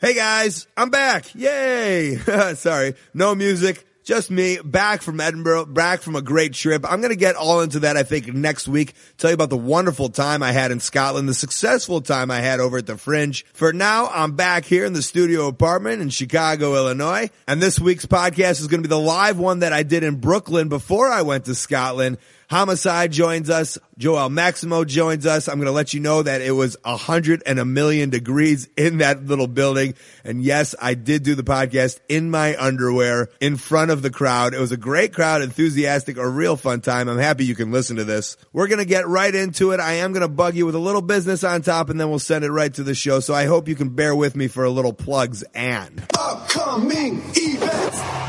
Hey guys, I'm back. Yay. Sorry, no music. Just me back from Edinburgh, back from a great trip. I'm going to get all into that, I think, next week. Tell you about the wonderful time I had in Scotland, the successful time I had over at the Fringe. For now, I'm back here in the studio apartment in Chicago, Illinois. And this week's podcast is going to be the live one that I did in Brooklyn before I went to Scotland. Homicide joins us. Joel Maximo joins us. I'm going to let you know that it was a hundred and a million degrees in that little building. And yes, I did do the podcast in my underwear in front of the crowd. It was a great crowd, enthusiastic, a real fun time. I'm happy you can listen to this. We're going to get right into it. I am going to bug you with a little business on top and then we'll send it right to the show. So I hope you can bear with me for a little plugs and upcoming events.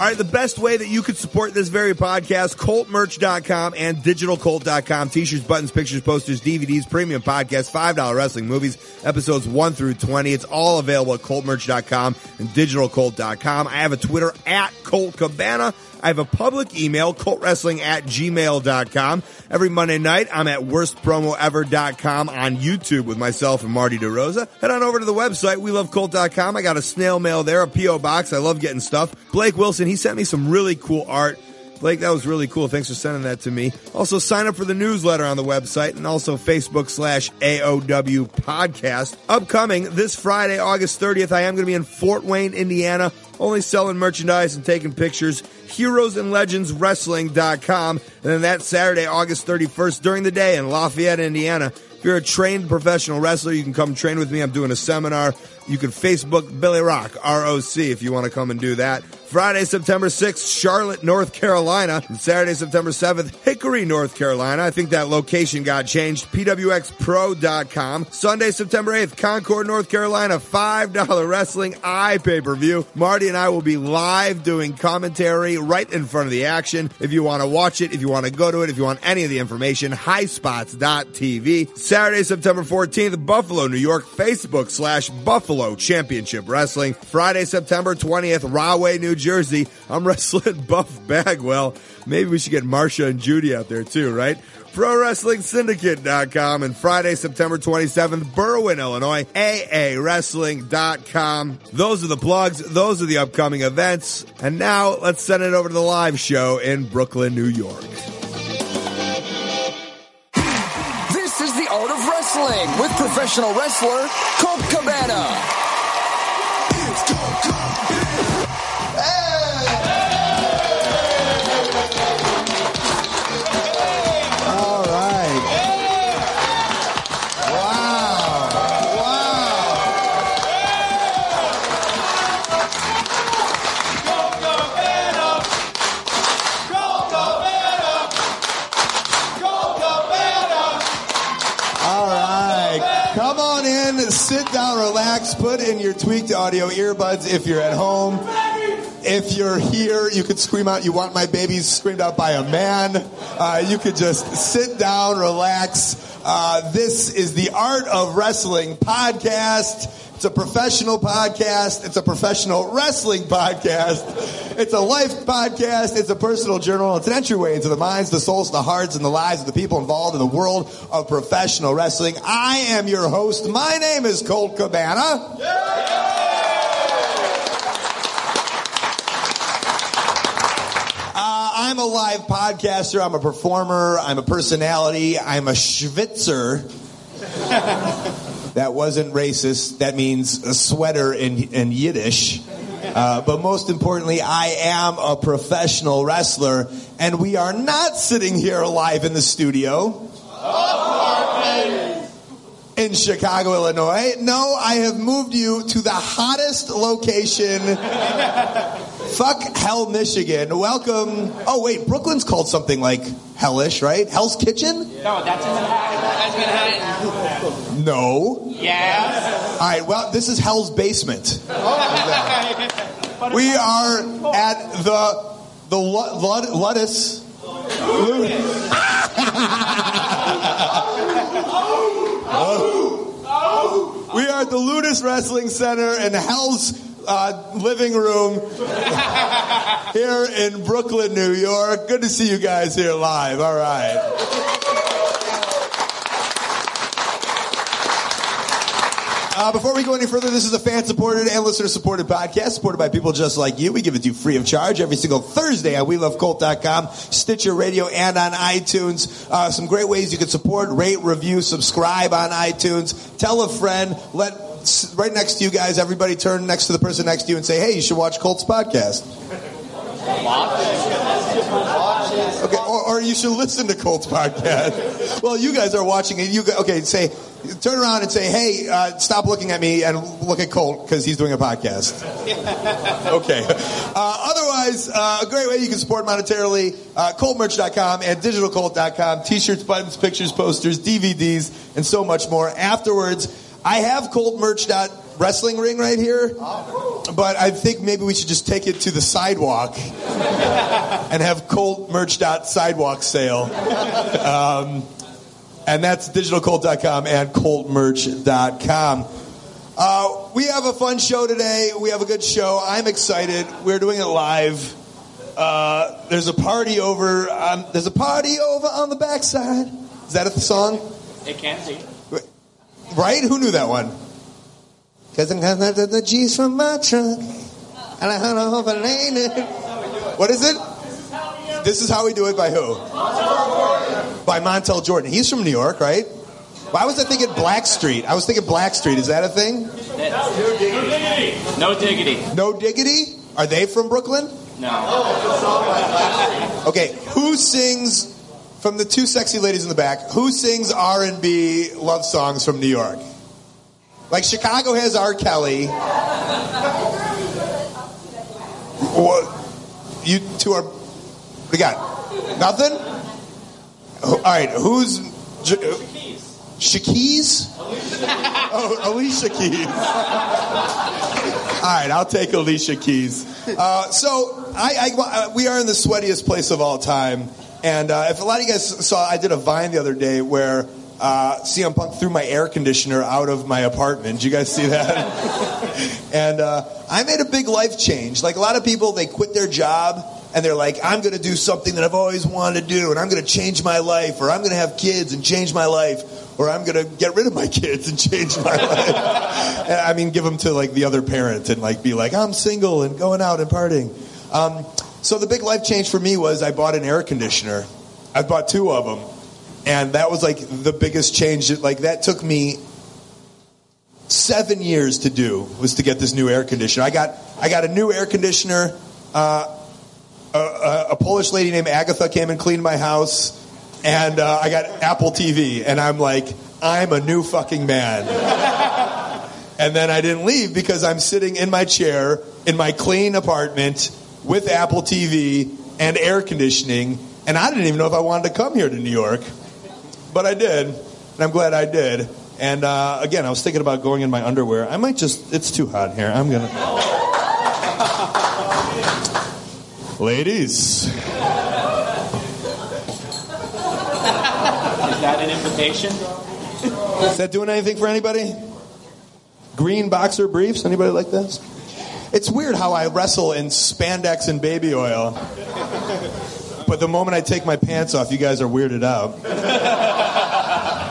All right, the best way that you could support this very podcast, coltmerch.com and digitalcolt.com. T-shirts, buttons, pictures, posters, DVDs, premium podcasts, $5 wrestling movies, episodes 1 through 20. It's all available at coltmerch.com and digitalcolt.com. I have a Twitter at Colt Cabana. I have a public email, coltwrestling at gmail.com. Every Monday night, I'm at worstpromoever.com on YouTube with myself and Marty DeRosa. Head on over to the website, welovecolt.com. I got a snail mail there, a P.O. box. I love getting stuff. Blake Wilson, he sent me some really cool art. Blake, that was really cool. Thanks for sending that to me. Also, sign up for the newsletter on the website and also Facebook slash AOW podcast. Upcoming this Friday, August 30th, I am going to be in Fort Wayne, Indiana, only selling merchandise and taking pictures. Heroes and Legends Wrestling.com. And then that Saturday, August 31st, during the day in Lafayette, Indiana. If you're a trained professional wrestler, you can come train with me. I'm doing a seminar. You can Facebook Billy Roc, R-O-C, if you want to come and do that. Friday, September 6th, Charlotte, North Carolina. And Saturday, September 7th, Hickory, North Carolina. I think that location got changed. PWXPro.com. Sunday, September 8th, Concord, North Carolina. $5 wrestling eye pay-per-view. Marty and I will be live doing commentary right in front of the action. If you want to watch it, if you want to go to it, if you want any of the information, highspots.tv. Saturday, September 14th, Buffalo, New York. Facebook slash Buffalo Championship Wrestling. Friday, September 20th, Rahway, New Jersey. I'm wrestling Buff Bagwell. Maybe we should get Marsha and Judy out there too, right? ProWrestlingSyndicate.com and Friday, September 27th, Berwyn, Illinois, AAWrestling.com. Those are the plugs. Those are the upcoming events. And now let's send it over to the live show in Brooklyn, New York. This is the art of wrestling with professional wrestler Colt Cabana. Sit down, relax, put in your tweaked audio earbuds if you're at home. If you're here, you could scream out, You want my babies screamed out by a man. Uh, you could just sit down, relax. Uh, this is the Art of Wrestling podcast. It's a professional podcast. It's a professional wrestling podcast. It's a life podcast. It's a personal journal. It's an entryway into the minds, the souls, the hearts, and the lives of the people involved in the world of professional wrestling. I am your host. My name is Colt Cabana. Uh, I'm a live podcaster. I'm a performer. I'm a personality. I'm a schwitzer. that wasn't racist. That means a sweater in, in Yiddish. Uh, but most importantly, I am a professional wrestler, and we are not sitting here live in the studio in Chicago, Illinois. No, I have moved you to the hottest location. Fuck Hell, Michigan. Welcome. Oh, wait, Brooklyn's called something like Hellish, right? Hell's Kitchen? No, that's in Manhattan. That's Manhattan. No. Yes. All right, well, this is Hell's Basement. We are at the the Lu- Lud- Ludus. We are at the Ludus Wrestling Center in Hell's uh, living room here in Brooklyn, New York. Good to see you guys here live. All right. Uh, before we go any further, this is a fan supported and listener supported podcast supported by people just like you. We give it to you free of charge every single Thursday at WeLoveColt.com, Stitcher Radio, and on iTunes. Uh, some great ways you can support, rate, review, subscribe on iTunes. Tell a friend. Let right next to you guys, everybody turn next to the person next to you and say, "Hey, you should watch Colt's podcast." Okay, or, or you should listen to Colt's podcast. Well, you guys are watching it. You go- okay? Say, turn around and say, "Hey, uh, stop looking at me and look at Colt because he's doing a podcast." Okay. Uh, otherwise, uh, a great way you can support monetarily: uh, ColtMerch.com and DigitalColt.com. T-shirts, buttons, pictures, posters, DVDs, and so much more. Afterwards, I have ColtMerch. Wrestling ring right here, but I think maybe we should just take it to the sidewalk and have Colt merch dot sidewalk sale. Um, and that's digitalcolt.com and coltmerch.com. Uh, we have a fun show today. We have a good show. I'm excited. We're doing it live. Uh, there's a party over on, there's a party over on the backside. Is that a song? It can be. Right? Who knew that one? I'm got the, the G's from my trunk. And I had a hope I ain't it. What is it? This is how we do it by who? By Montel Jordan. He's from New York, right? Why was I thinking Blackstreet? I was thinking Blackstreet. Is that a thing? No diggity. No diggity. No Diggity? Are they from Brooklyn? No. Okay, who sings from the two sexy ladies in the back? Who sings R and B love songs from New York? Like Chicago has R. Kelly. What? You two are. We got nothing. All right, who's Shaquise? Oh, Alicia Keys. All right, I'll take Alicia Keys. Uh, so I, I, uh, we are in the sweatiest place of all time, and uh, if a lot of you guys saw, I did a Vine the other day where uh, CM Punk threw my air conditioner out of my apartment. Did you guys see that? and uh, I made a big life change. Like a lot of people, they quit their job and they're like, I'm going to do something that I've always wanted to do, and I'm going to change my life, or I'm going to have kids and change my life, or I'm going to get rid of my kids and change my life. And, I mean, give them to like the other parent and like be like, I'm single and going out and partying. Um, so the big life change for me was I bought an air conditioner. I bought two of them, and that was like the biggest change. Like that took me seven years to do was to get this new air conditioner. I got I got a new air conditioner. Uh, a, a, a Polish lady named Agatha came and cleaned my house, and uh, I got Apple TV, and I'm like, I'm a new fucking man. and then I didn't leave because I'm sitting in my chair in my clean apartment with Apple TV and air conditioning, and I didn't even know if I wanted to come here to New York, but I did, and I'm glad I did. And uh, again, I was thinking about going in my underwear. I might just—it's too hot here. I'm gonna. Ladies, Is that an invitation? is that doing anything for anybody? Green boxer briefs? Anybody like this? It's weird how I wrestle in spandex and baby oil. But the moment I take my pants off, you guys are weirded out.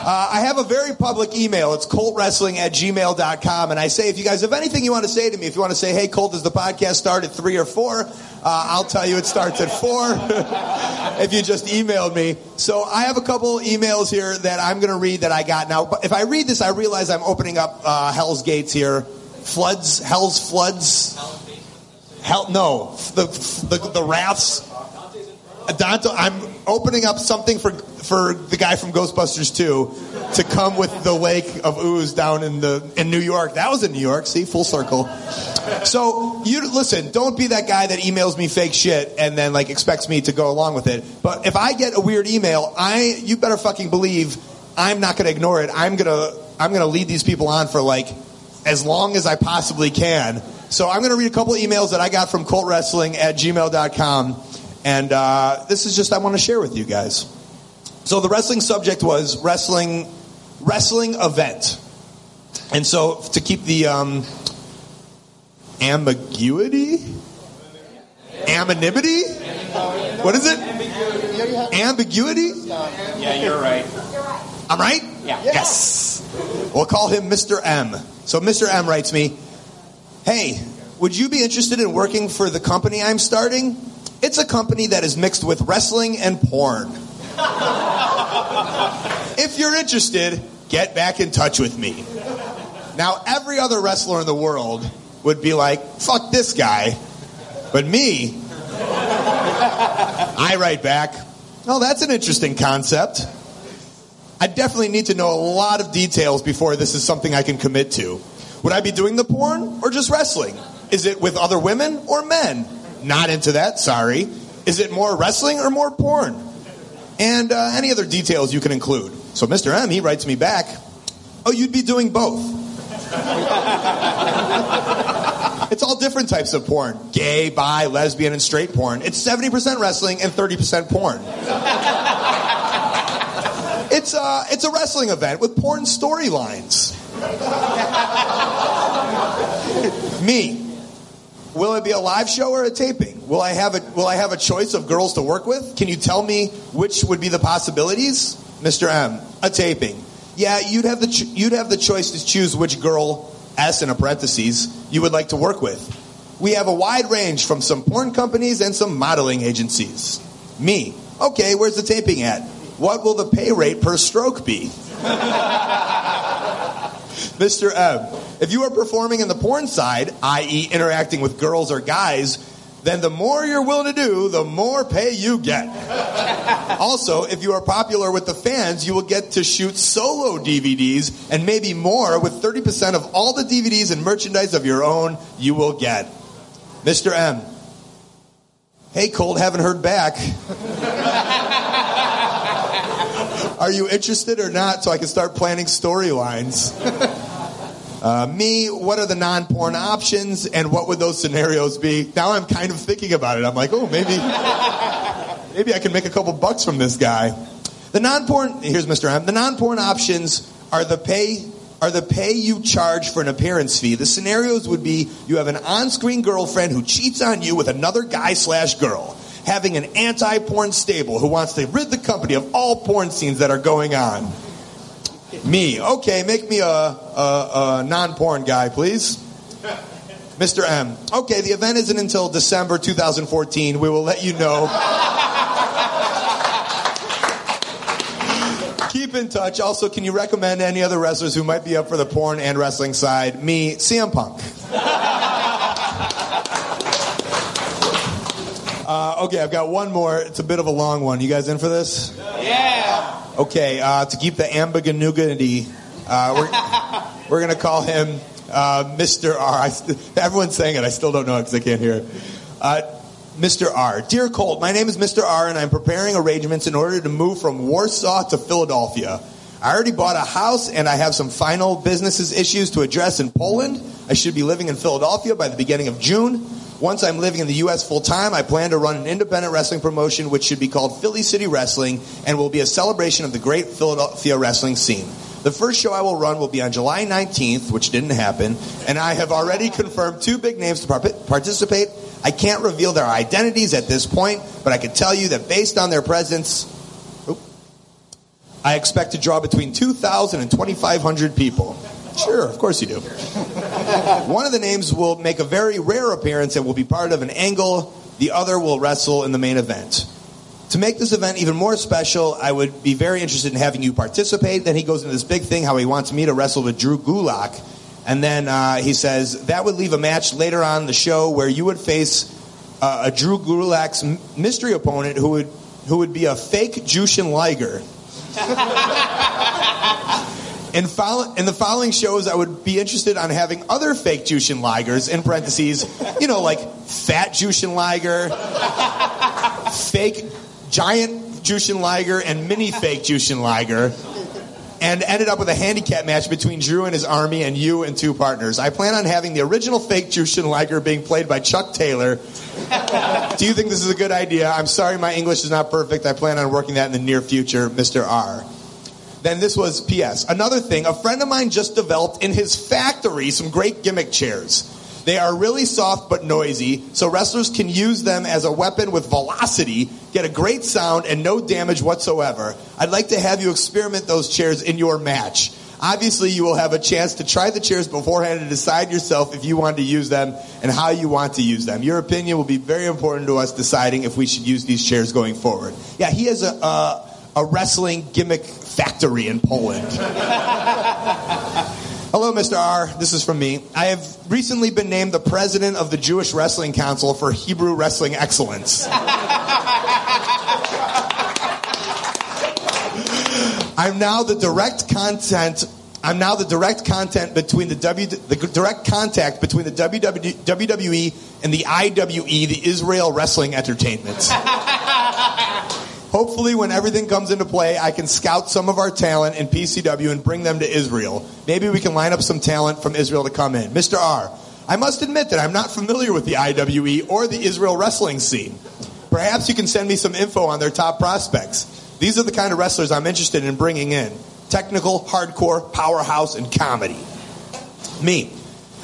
Uh, I have a very public email. It's coltwrestling at gmail.com. And I say, if you guys have anything you want to say to me, if you want to say, hey, Colt, does the podcast start at three or four? Uh, I'll tell you it starts at four if you just emailed me. So I have a couple emails here that I'm going to read that I got. Now, but if I read this, I realize I'm opening up uh, Hell's Gates here. Floods, Hell's Floods. Hell, no, the, the, the wraths. Dante, I'm opening up something for for the guy from Ghostbusters 2 to come with the lake of ooze down in the in New York. That was in New York. See, full circle. So you listen. Don't be that guy that emails me fake shit and then like expects me to go along with it. But if I get a weird email, I you better fucking believe I'm not going to ignore it. I'm gonna I'm gonna lead these people on for like as long as I possibly can. So I'm going to read a couple emails that I got from Colt Wrestling at gmail.com. And uh, this is just I want to share with you guys. So the wrestling subject was wrestling wrestling event, and so to keep the um, ambiguity, anonymity, what is it? Ambiguity. Yeah, you're right. I'm right. Yeah. Yes. We'll call him Mr. M. So Mr. M writes me, Hey, would you be interested in working for the company I'm starting? It's a company that is mixed with wrestling and porn. if you're interested, get back in touch with me. Now, every other wrestler in the world would be like, fuck this guy. But me, I write back, oh, that's an interesting concept. I definitely need to know a lot of details before this is something I can commit to. Would I be doing the porn or just wrestling? Is it with other women or men? Not into that, sorry. Is it more wrestling or more porn? And uh, any other details you can include. So Mr. M, he writes me back, oh, you'd be doing both. it's all different types of porn gay, bi, lesbian, and straight porn. It's 70% wrestling and 30% porn. It's a, it's a wrestling event with porn storylines. Me. Will it be a live show or a taping? Will I have a Will I have a choice of girls to work with? Can you tell me which would be the possibilities? Mr. M, a taping. Yeah, you'd have the ch- you'd have the choice to choose which girl S in a parentheses you would like to work with. We have a wide range from some porn companies and some modeling agencies. Me, okay, where's the taping at? What will the pay rate per stroke be? Mr. M, if you are performing in the porn side, i.e., interacting with girls or guys, then the more you're willing to do, the more pay you get. also, if you are popular with the fans, you will get to shoot solo DVDs and maybe more with 30% of all the DVDs and merchandise of your own you will get. Mr. M, hey, Colt, haven't heard back. Are you interested or not so I can start planning storylines? Uh, me, what are the non porn options and what would those scenarios be? Now I'm kind of thinking about it. I'm like, oh, maybe, maybe I can make a couple bucks from this guy. The non porn, here's Mr. M. The non porn options are the pay. Are the pay you charge for an appearance fee? The scenarios would be you have an on-screen girlfriend who cheats on you with another guy slash girl, having an anti-porn stable who wants to rid the company of all porn scenes that are going on. Me. Okay, make me a, a, a non porn guy, please. Mr. M. Okay, the event isn't until December 2014. We will let you know. Keep in touch. Also, can you recommend any other wrestlers who might be up for the porn and wrestling side? Me, CM Punk. Uh, okay, I've got one more. It's a bit of a long one. You guys in for this? Yeah. Okay, uh, to keep the ambiguity, uh, we're, we're going to call him uh, Mr. R. St- everyone's saying it. I still don't know because I can't hear it. Uh, Mr. R. Dear Colt, my name is Mr. R, and I'm preparing arrangements in order to move from Warsaw to Philadelphia. I already bought a house, and I have some final businesses issues to address in Poland. I should be living in Philadelphia by the beginning of June. Once I'm living in the U.S. full time, I plan to run an independent wrestling promotion which should be called Philly City Wrestling and will be a celebration of the great Philadelphia wrestling scene. The first show I will run will be on July 19th, which didn't happen, and I have already confirmed two big names to par- participate. I can't reveal their identities at this point, but I can tell you that based on their presence, I expect to draw between 2,000 and 2,500 people. Sure, of course you do. One of the names will make a very rare appearance and will be part of an angle. The other will wrestle in the main event. To make this event even more special, I would be very interested in having you participate. Then he goes into this big thing how he wants me to wrestle with Drew Gulak. And then uh, he says that would leave a match later on the show where you would face uh, a Drew Gulak's mystery opponent who would who would be a fake Jushin Liger. In, in the following shows, I would be interested on having other fake Jushin Ligers, in parentheses, you know, like fat Jushin Liger, fake giant Jushin Liger, and mini fake Jushin Liger, and ended up with a handicap match between Drew and his army and you and two partners. I plan on having the original fake Jushin Liger being played by Chuck Taylor. Do you think this is a good idea? I'm sorry my English is not perfect. I plan on working that in the near future, Mr. R. Then this was P.S. Another thing, a friend of mine just developed in his factory some great gimmick chairs. They are really soft but noisy, so wrestlers can use them as a weapon with velocity, get a great sound, and no damage whatsoever. I'd like to have you experiment those chairs in your match. Obviously, you will have a chance to try the chairs beforehand and decide yourself if you want to use them and how you want to use them. Your opinion will be very important to us deciding if we should use these chairs going forward. Yeah, he has a, a, a wrestling gimmick factory in Poland. Hello, Mr. R. This is from me. I have recently been named the president of the Jewish Wrestling Council for Hebrew Wrestling Excellence. I'm now the direct content. I'm now the direct content between the W, the direct contact between the WWE and the IWE, the Israel Wrestling Entertainment. Hopefully, when everything comes into play, I can scout some of our talent in PCW and bring them to Israel. Maybe we can line up some talent from Israel to come in. Mr. R, I must admit that I'm not familiar with the IWE or the Israel wrestling scene. Perhaps you can send me some info on their top prospects. These are the kind of wrestlers I'm interested in bringing in technical, hardcore, powerhouse, and comedy. Me.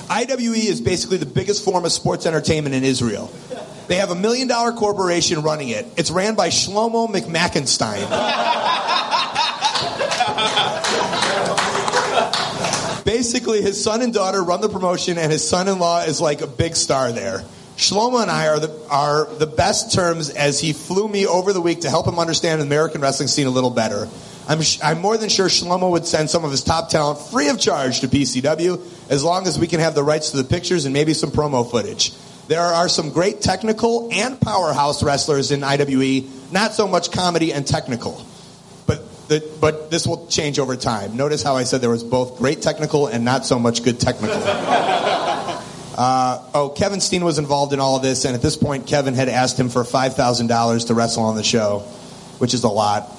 IWE is basically the biggest form of sports entertainment in Israel. They have a million dollar corporation running it. It's ran by Shlomo McMackenstein. Basically, his son and daughter run the promotion, and his son in law is like a big star there. Shlomo and I are the, are the best terms as he flew me over the week to help him understand the American wrestling scene a little better. I'm, sh- I'm more than sure Shlomo would send some of his top talent free of charge to PCW as long as we can have the rights to the pictures and maybe some promo footage. There are some great technical and powerhouse wrestlers in IWE, not so much comedy and technical. But, the, but this will change over time. Notice how I said there was both great technical and not so much good technical. Uh, oh, Kevin Steen was involved in all of this, and at this point, Kevin had asked him for $5,000 to wrestle on the show, which is a lot.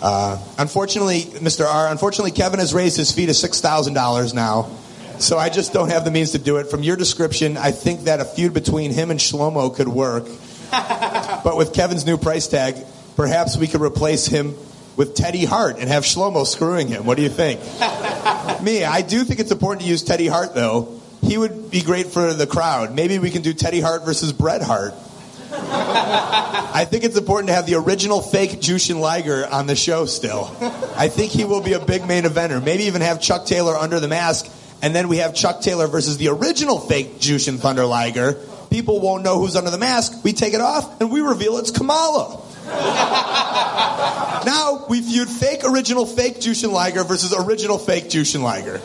Uh, unfortunately, Mr. R, unfortunately, Kevin has raised his fee to $6,000 now. So I just don't have the means to do it. From your description, I think that a feud between him and Shlomo could work. but with Kevin's new price tag, perhaps we could replace him with Teddy Hart and have Shlomo screwing him. What do you think? Me, I do think it's important to use Teddy Hart, though. He would be great for the crowd. Maybe we can do Teddy Hart versus Bret Hart. I think it's important to have the original fake Jushin Liger on the show still. I think he will be a big main eventer. Maybe even have Chuck Taylor under the mask, and then we have Chuck Taylor versus the original fake Jushin Thunder Liger. People won't know who's under the mask. We take it off, and we reveal it's Kamala. now we feud fake original fake Jushin Liger versus original fake Jushin Liger.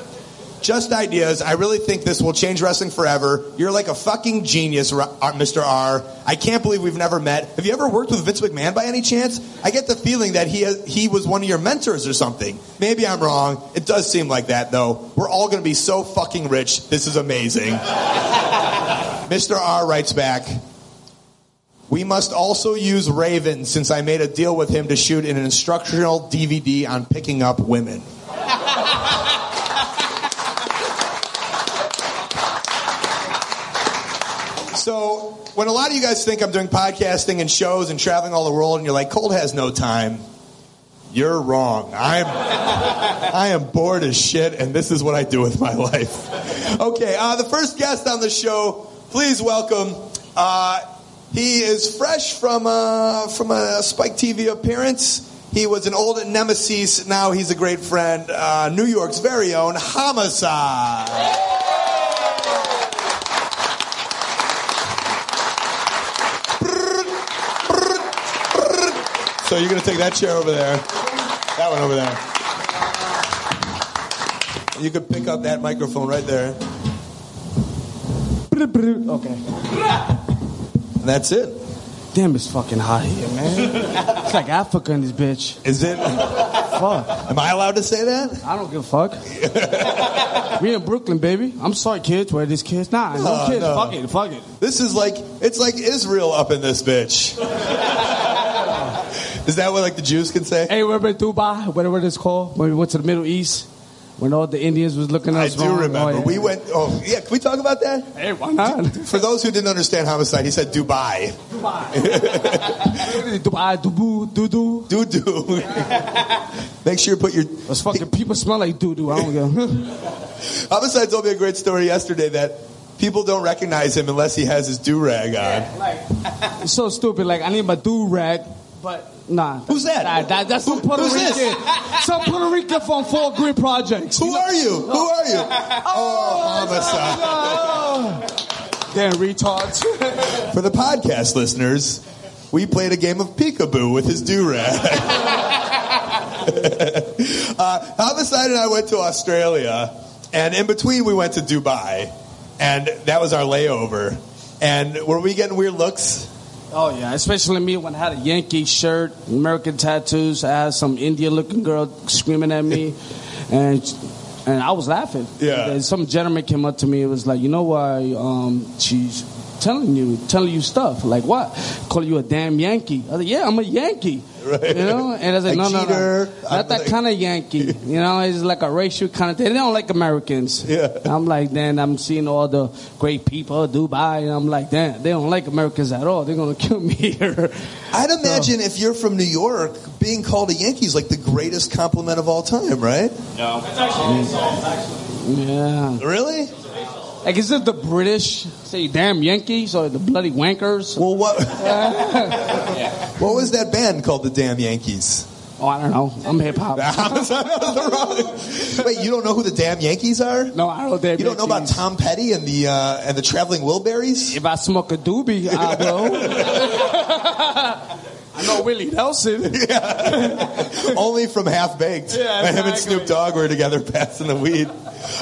Just ideas. I really think this will change wrestling forever. You're like a fucking genius, uh, R- Mr. R. I can't believe we've never met. Have you ever worked with Vince McMahon by any chance? I get the feeling that he uh, he was one of your mentors or something. Maybe I'm wrong. It does seem like that though. We're all going to be so fucking rich. This is amazing. Mr. R writes back. We must also use Raven since I made a deal with him to shoot an instructional DVD on picking up women. So, when a lot of you guys think I'm doing podcasting and shows and traveling all the world, and you're like, Colt has no time, you're wrong. I'm, I am bored as shit, and this is what I do with my life. Okay, uh, the first guest on the show, please welcome. Uh, he is fresh from uh, from a Spike TV appearance. He was an old nemesis. Now he's a great friend. Uh, New York's very own Homicide. So you're going to take that chair over there, that one over there. You could pick up that microphone right there. Okay. And that's it. Damn, it's fucking hot here, man. It's like Africa in this bitch. Is it? Fuck. Am I allowed to say that? I don't give a fuck. we in Brooklyn, baby. I'm sorry, kids. Where are these kids? Nah, no, No, kids. no. Fuck it. Fuck it. This is like it's like Israel up in this bitch. Is that what like the Jews can say? Hey, remember Dubai? Whatever it's called. When we went to the Middle East, when all the Indians was looking at I us do wrong. remember. Oh, yeah. We went. Oh yeah, can we talk about that? Hey, why not? For those who didn't understand homicide, he said Dubai. Dubai, Dubu, doo doo. Doo doo. Make sure you put your. Those fucking people smell like doo doo. I don't give. Homicide told me a great story yesterday that people don't recognize him unless he has his do rag on. Like It's so stupid. Like I need my do rag, but Nah. Who's that? Nah, that that's some Puerto Who's this? Rican. Some Puerto Rican from Fort Greene Projects. Who are you? Who are you? Oh, homicide. Damn retards. For the podcast listeners, we played a game of peekaboo with his do rag. uh, Homicide and I went to Australia, and in between we went to Dubai, and that was our layover. And were we getting weird looks? Oh yeah, especially me when I had a Yankee shirt, American tattoos. I had some Indian-looking girl screaming at me, and and I was laughing. Yeah. And some gentleman came up to me. and was like, you know why um, she's telling you telling you stuff like what? Call you a damn Yankee? I was like, yeah, I'm a Yankee. Right. You know, and I said, like, Like no, no, Jeter, no, I'm not that like- kind of Yankee. You know, it's like a racial kind of thing. They don't like Americans. Yeah. I'm like, then I'm seeing all the great people, Dubai, and I'm like, damn, they don't like Americans at all. They're gonna kill me here. I'd imagine if you're from New York, being called a Yankee is like the greatest compliment of all time, right? Yeah. Really? Like, is it the British say damn Yankees or the bloody wankers? Well, what? what was that band called, the Damn Yankees? Oh, I don't know. I'm hip hop. Wait, you don't know who the Damn Yankees are? No, I don't. You don't know about Tom Petty and the uh, and the Traveling Wilburys? If I smoke a doobie, I will. I know Willie Nelson. Only from Half Baked. Yeah, When him and. Snoop Dogg were together passing the weed.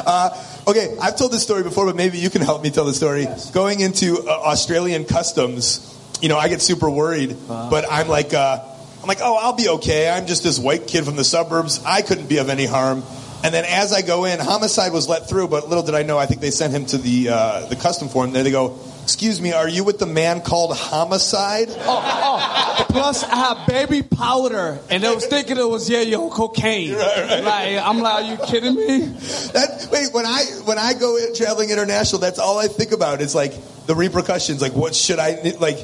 Uh, okay, I've told this story before, but maybe you can help me tell the story. Going into uh, Australian customs, you know, I get super worried, Uh-huh. but I'm like, uh, I'm like, oh, I'll be okay. I'm just this white kid from the suburbs. I couldn't be of any harm. And then as I go in, homicide was let through, but little did I know, I think they sent him to the uh, the custom form. There they go. Excuse me, are you with the man called Homicide? Oh, oh, plus I have baby powder, and they was thinking it was yeah, yo, cocaine. Like, I'm like, are you kidding me? That wait, when I when I go in, traveling international, that's all I think about. It's like the repercussions. Like, what should I like?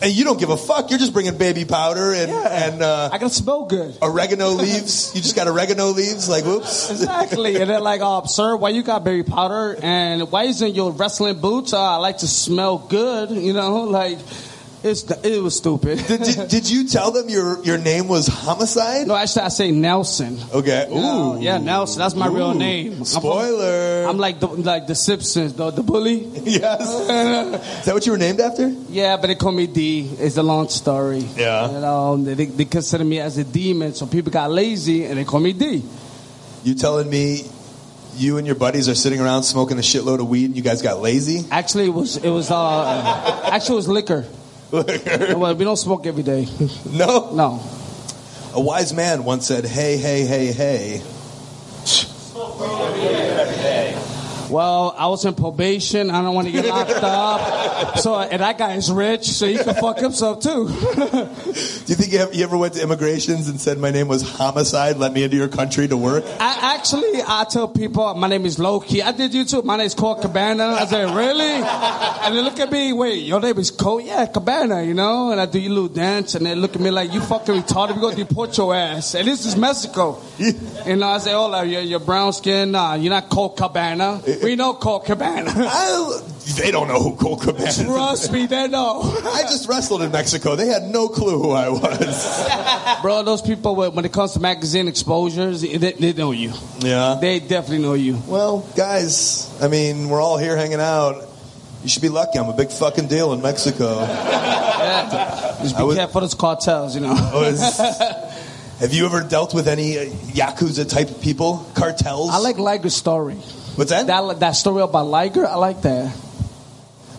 And you don't give a fuck. You're just bringing baby powder and and uh, I gotta smell good. oregano leaves. You just got oregano leaves. Like, whoops. Exactly. And they're like, oh, sir, why you got baby powder? And why isn't your wrestling boots? Uh, I like to smell good. You know, like, it's it was stupid. Did, did, did you tell them your your name was Homicide? no, actually, I say Nelson. Okay. Oh, Ooh. yeah, Nelson. That's my real Ooh. name. I'm from- Spoiler. I'm like the like the Simpsons, the the bully. yes. Is that what you were named after? Yeah, but they call me D. It's a long story. Yeah. You know, they, they consider me as a demon, so people got lazy and they call me D. You telling me you and your buddies are sitting around smoking a shitload of weed and you guys got lazy? Actually, it was it was uh actually it was liquor. Well, we don't smoke every day. no. No. A wise man once said, "Hey, hey, hey, hey." Well, I was in probation. I don't want to get locked up. So, and that guy is rich, so he can fuck himself too. Do you think you ever, you ever went to immigrations and said my name was Homicide? Let me into your country to work. I actually, I tell people my name is Loki. I did you too. My name is Colt Cabana. I said, really? And they look at me. Wait, your name is Cole? Yeah, Cabana. You know? And I do your little dance, and they look at me like you fucking retarded. We gonna deport your ass. And this is Mexico. You know? I say, hola, you're, you're brown skin. Nah, you're not Cole Cabana. We know Cole Cabana. I, they don't know who Cole Cabana is. Trust me, they know. I just wrestled in Mexico. They had no clue who I was. Bro, those people, when when it comes to magazine exposures, they, they know you. Yeah. They definitely know you. Well, guys, I mean, we're all here hanging out. You should be lucky. I'm a big fucking deal in Mexico. Yeah. Just be would- careful those cartels, you know. Was- have you ever dealt with any uh, yakuza type people, cartels? I like Liger's story. What's that? That that story about Liger, I like that.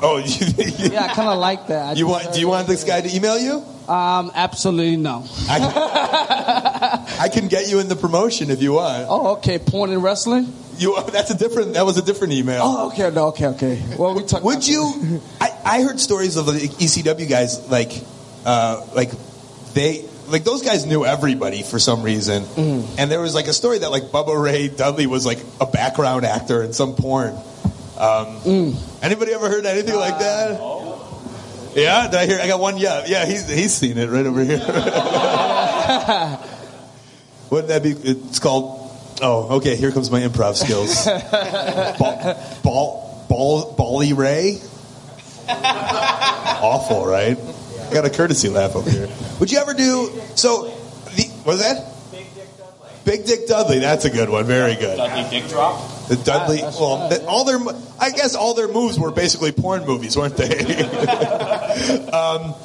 oh, you, Yeah, I kind of like that. I you want? Do you want this guy to email you? Um, absolutely no. I, I can get you in the promotion if you want. Oh, okay. Porn and wrestling. You that's a different. That was a different email. Oh, okay. No, okay, okay. Well, we talk. Would you? I, I heard stories of the ECW guys like, uh, like they like those guys knew everybody for some reason, and there was like a story that like Bubba Ray Dudley was like a background actor in some porn. Um, Anybody ever heard anything like that? Yeah, did I hear? I got one. Yeah, yeah, he's he's seen it right over here. Wouldn't that be? It's called. Oh, okay. Here comes my improv skills. ball, ball, ball, Bally Ray. Awful, right? I got a courtesy laugh over here. Would you ever do so? The, what was that? Big Dick Dudley. Big Dick Dudley, that's a good one. Very good. Dudley Dick Drop. The Dudley. Well, all their. I guess all their moves were basically porn movies, weren't they? um,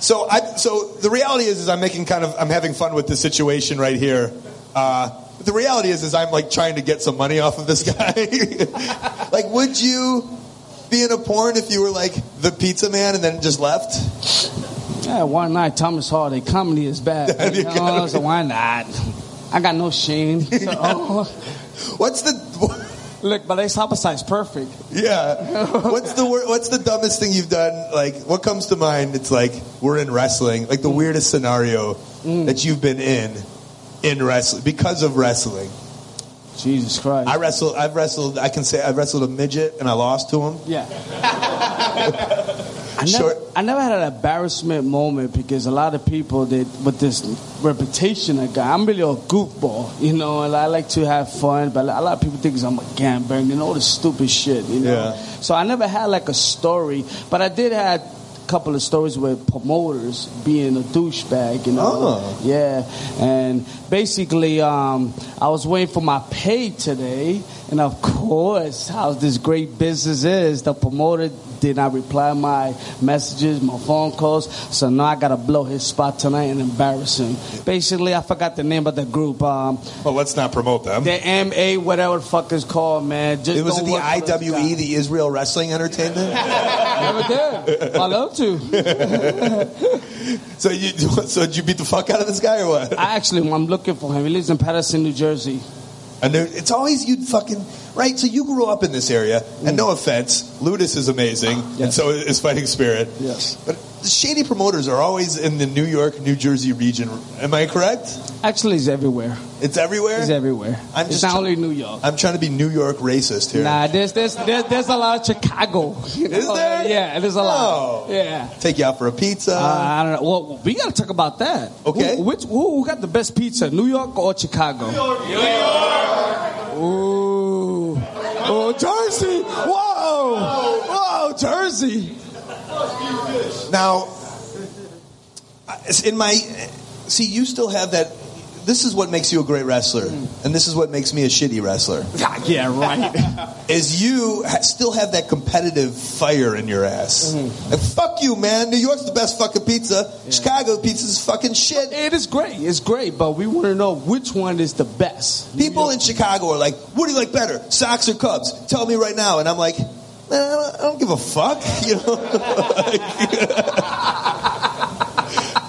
so I. So the reality is, is I'm making kind of. I'm having fun with the situation right here. Uh, the reality is, is I'm like trying to get some money off of this guy. like, would you be in a porn if you were like the pizza man and then just left? Yeah, why not? Thomas Hardy, comedy is bad. You know, so why not? I got no shame. So, oh, What's the? look, but this homicide's perfect. Yeah. What's the What's the dumbest thing you've done? Like, what comes to mind? It's like we're in wrestling. Like the weirdest scenario mm. that you've been in in wrestling because of wrestling. Jesus Christ. I wrestled. I've wrestled. I can say I wrestled a midget and I lost to him. yeah. I never, I never had an embarrassment moment because a lot of people that with this reputation of guy, I'm really a goofball, you know, and I like to have fun, but a lot of people think I'm a gambler and all this stupid shit, you know. Yeah. So I never had like a story, but I did have a couple of stories with promoters being a douchebag, you know. Oh. Yeah, and basically, um, I was waiting for my pay today, and of course, how this great business is, the promoter did not reply my messages, my phone calls, so now I gotta blow his spot tonight and embarrass him. Basically, I forgot the name of the group. Um, Well, let's not promote them. the MA, whatever the fuck is called, man. Just It was don't it the work for this IWE, the Israel Wrestling Entertainment. Never did. I love to. so you, so did you beat the fuck out of this guy or what? I actually, I'm looking for him. He lives in Paterson, New Jersey. And there, it's always you fucking right. So you grew up in this area, and mm. no offense, Ludus is amazing, ah, and so is Fighting Spirit. Yes. but shady promoters are always in the New York, New Jersey region. Am I correct? Actually, it's everywhere. It's everywhere. It's everywhere. I'm it's just not try- only New York. I'm trying to be New York racist here. Nah, there's there's there's, there's a lot of Chicago. you Is know? there? Yeah, there's a lot. Yeah. Take you out for a pizza. Uh, I don't know. Well, we got to talk about that. Okay. Who, which, who, who got the best pizza, New York or Chicago? New York. Ooh. Oh, Jersey. Whoa. Whoa, Jersey. Now, in my see, you still have that. This is what makes you a great wrestler, and this is what makes me a shitty wrestler. Ah, Yeah, right. Is you still have that competitive fire in your ass? Like, fuck you, man. New York's the best fucking pizza. Chicago pizza is fucking shit. it is great. It's great, but we want to know which one is the best. People in Chicago are like, "What do you like better, Sox or Cubs?" Tell me right now, and I'm like, "Man, I don't, I don't give a fuck," you know.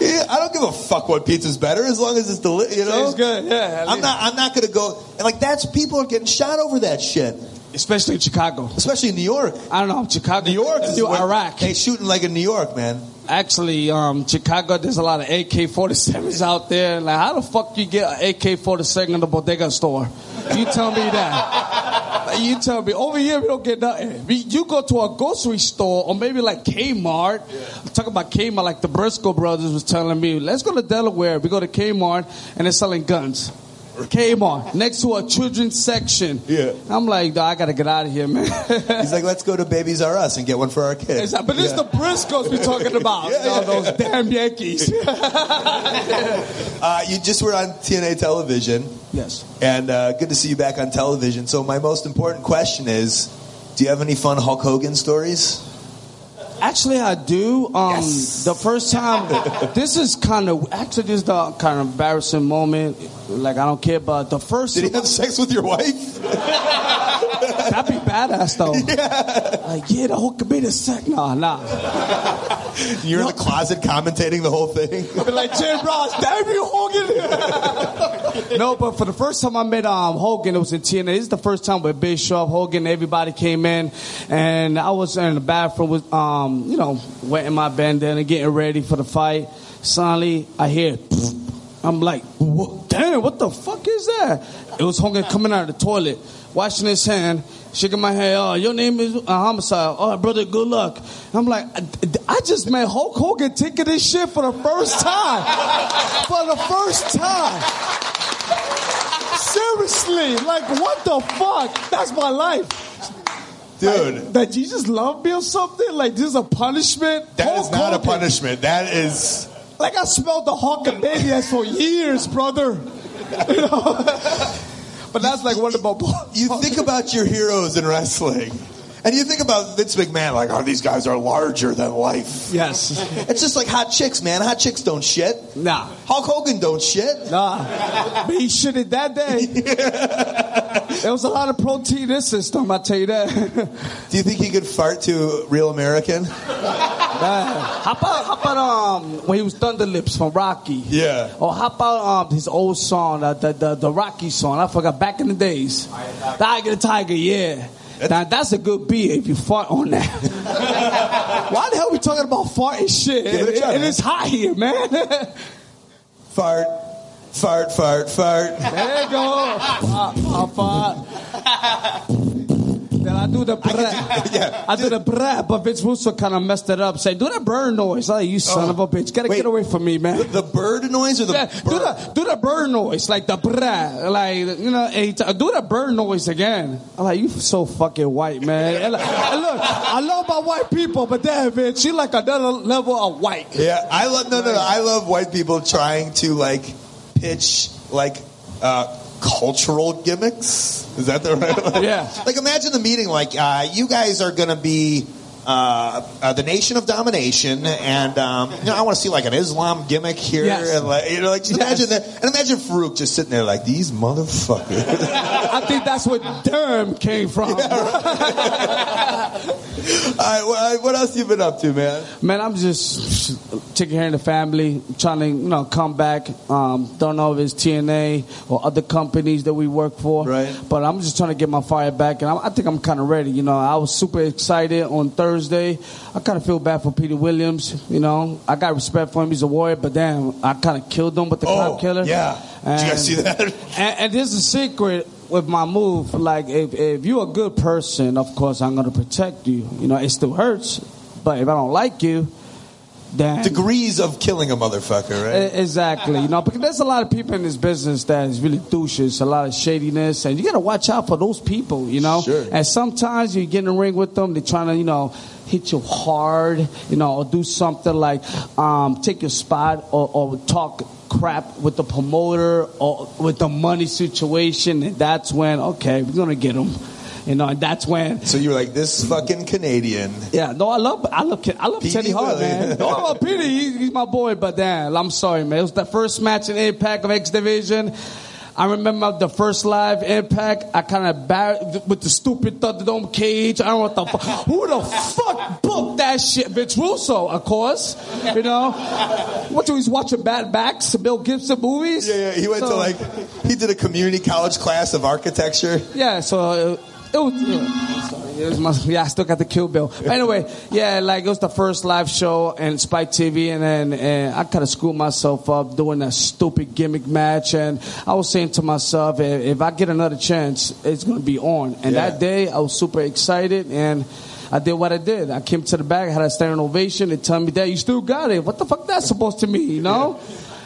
Yeah, I don't give a fuck what pizza's better as long as it's delicious. you know. It's good, yeah. I'm not. I'm not gonna go and like that's people are getting shot over that shit, Especially in Chicago. especially in New York. I don't know, Chicago. New York is Iraq. They shooting like in New York, man. Actually, um, Chicago, there's a lot of AK-47s out there. Like, how the fuck you get an AK-47 in the bodega store? You tell me that. Like, you tell me. Over here, we don't get nothing. You go to a grocery store or maybe like Kmart. I'm talking about Kmart, like the Briscoe brothers was telling me. Let's go to Delaware. We go to Kmart and they're selling guns. Kmart next to a children's section. Yeah. I'm like, I gotta get out of here, man. He's like, let's go to Babies R Us and get one for our kids. But it's Yeah. the Briscoes we're talking about. Yeah, you know, yeah, those damn Yankees. Uh, you just were on TNA television, yes. and uh, good to see you back on television. So my most important question is, do you have any fun Hulk Hogan stories? Actually, I do. Um, Yes. The first time, this is kind of actually this is the kind of embarrassing moment. Like I don't care, but the first Did he have sex with your wife? that'd be badass though. Like yeah, the whole the sec. Nah, nah. You're in the closet commentating the whole thing. I'd be like Jim Ross, you, Hogan. no, but for the first time I met um, Hogan, it was in TNA. This is the first time with Bischoff, Hogan, everybody came in, and I was in the bathroom with, um, you know, wetting my bandana, getting ready for the fight. Suddenly, I hear. I'm like, "Wha- damn, what the fuck is that? It was Hogan coming out of the toilet, washing his hand, shaking my head. Oh, your name is uh, Homicide. Oh, brother, good luck. I'm like, I, I just met Hulk Hogan taking this shit for the first time. for the first time. Seriously, like, what the fuck? That's my life. dude. Like, That Jesus loved me or something? Like this is a punishment? That is Hulk not a punishment. That is. Like I smelled the Hulk and baby ass for years, brother. You know? But that's like one of my. You think about your heroes in wrestling, and you think about Vince McMahon, like, oh, these guys are larger than life. Yes. It's just like hot chicks, man. Hot chicks don't shit. Nah. Hulk Hogan don't shit. Nah. But he shitted that day. there was a lot of protein in his system, I tell you that. Do you think he could fart to Real American? How about how about um when he was Thunder Lips from Rocky? Yeah. Or how about um his old song, uh, the, the the Rocky song? I forgot back in the days. Tiger, Tiger, yeah. Now that's a good beer if you fart on that. Why the hell are we talking about fart and shit? Give it a try, and man. it's hot here, man. there Fart, fart, fart, fart. you go. Fart, fart, fart. I do the brah. yeah. I do the brah, but Vince Russo kind of messed it up. Say, do that bird noise. Like, you son Oh. of a bitch. Gotta Wait. get away from me, man. The bird noise or the Yeah, bird? do the do the bird noise like the brah, like you know. Do the bird noise again. I'm like you so fucking white, man. And, like, and look, I love my white people, but damn, bitch, you like another level of white. Yeah, I love no, no, no. I love white people trying to like pitch like uh, cultural gimmicks. Is that the right? Yeah. Like imagine the meeting. Like uh, you guys are going to be. Uh, uh, the nation of domination, and um, you know, I want to see like an Islam gimmick here, Yes. and like you know, like just imagine that, and imagine Faarooq just sitting there like these motherfuckers. I think that's where Derm came from. All right, what, what else you been up to, man? Man, I'm just taking care of the family, trying to you know come back. Um, don't know if it's TNA or other companies that we work for, Right. But I'm just trying to get my fire back, and I, I think I'm kind of ready. You know, I was super excited on Thursday. I kind of feel bad for Petey Williams. You know, I got respect for him; he's a warrior. But damn, I kind of killed him with the Oh, Cop Killa. yeah. Did you guys see that? And, and there's a secret with my move. Like, if, if you're a good person, of course, I'm going to protect you. You know, it still hurts. But if I don't like you, then. Degrees of killing a motherfucker, right? Exactly, you know, because there's a lot of people in this business that is really douches, a lot of shadiness, and you got to watch out for those people, you know. Sure. And sometimes you get in the ring with them, they're trying to, you know, hit you hard, you know, or do something like um, take your spot or, or talk crap with the promoter or with the money situation, and that's when okay, we're gonna get him. you know, and that's when So you were like, this fucking Canadian. yeah, no, I love, I love, I love Petey Teddy Hart, man. No, I love Petey. He's, he's my boy, but damn, I'm sorry, man. It was the first match in Impact of X Division. I remember the first live Impact. I kind of barred with the stupid Thunderdome cage. I don't know what the fuck. Who the fuck booked that shit? Vince Russo, of course. You know, what you he's watching Mad Max, Mel Gibson movies. Yeah, yeah. He went to like, he did a community college class of architecture. Yeah, so it, it was. Yeah, it was my, yeah, I still got the Kill Bill. But anyway, yeah, like it was the first live show and Spike TV, and then and I kind of screwed myself up doing that stupid gimmick match, and I was saying to myself, if, if I get another chance, it's gonna be on. And Yeah. that day, I was super excited and. I did what I did. I came to the back, had a standing ovation. They tell me that you still got it. What the fuck that's supposed to mean, you know?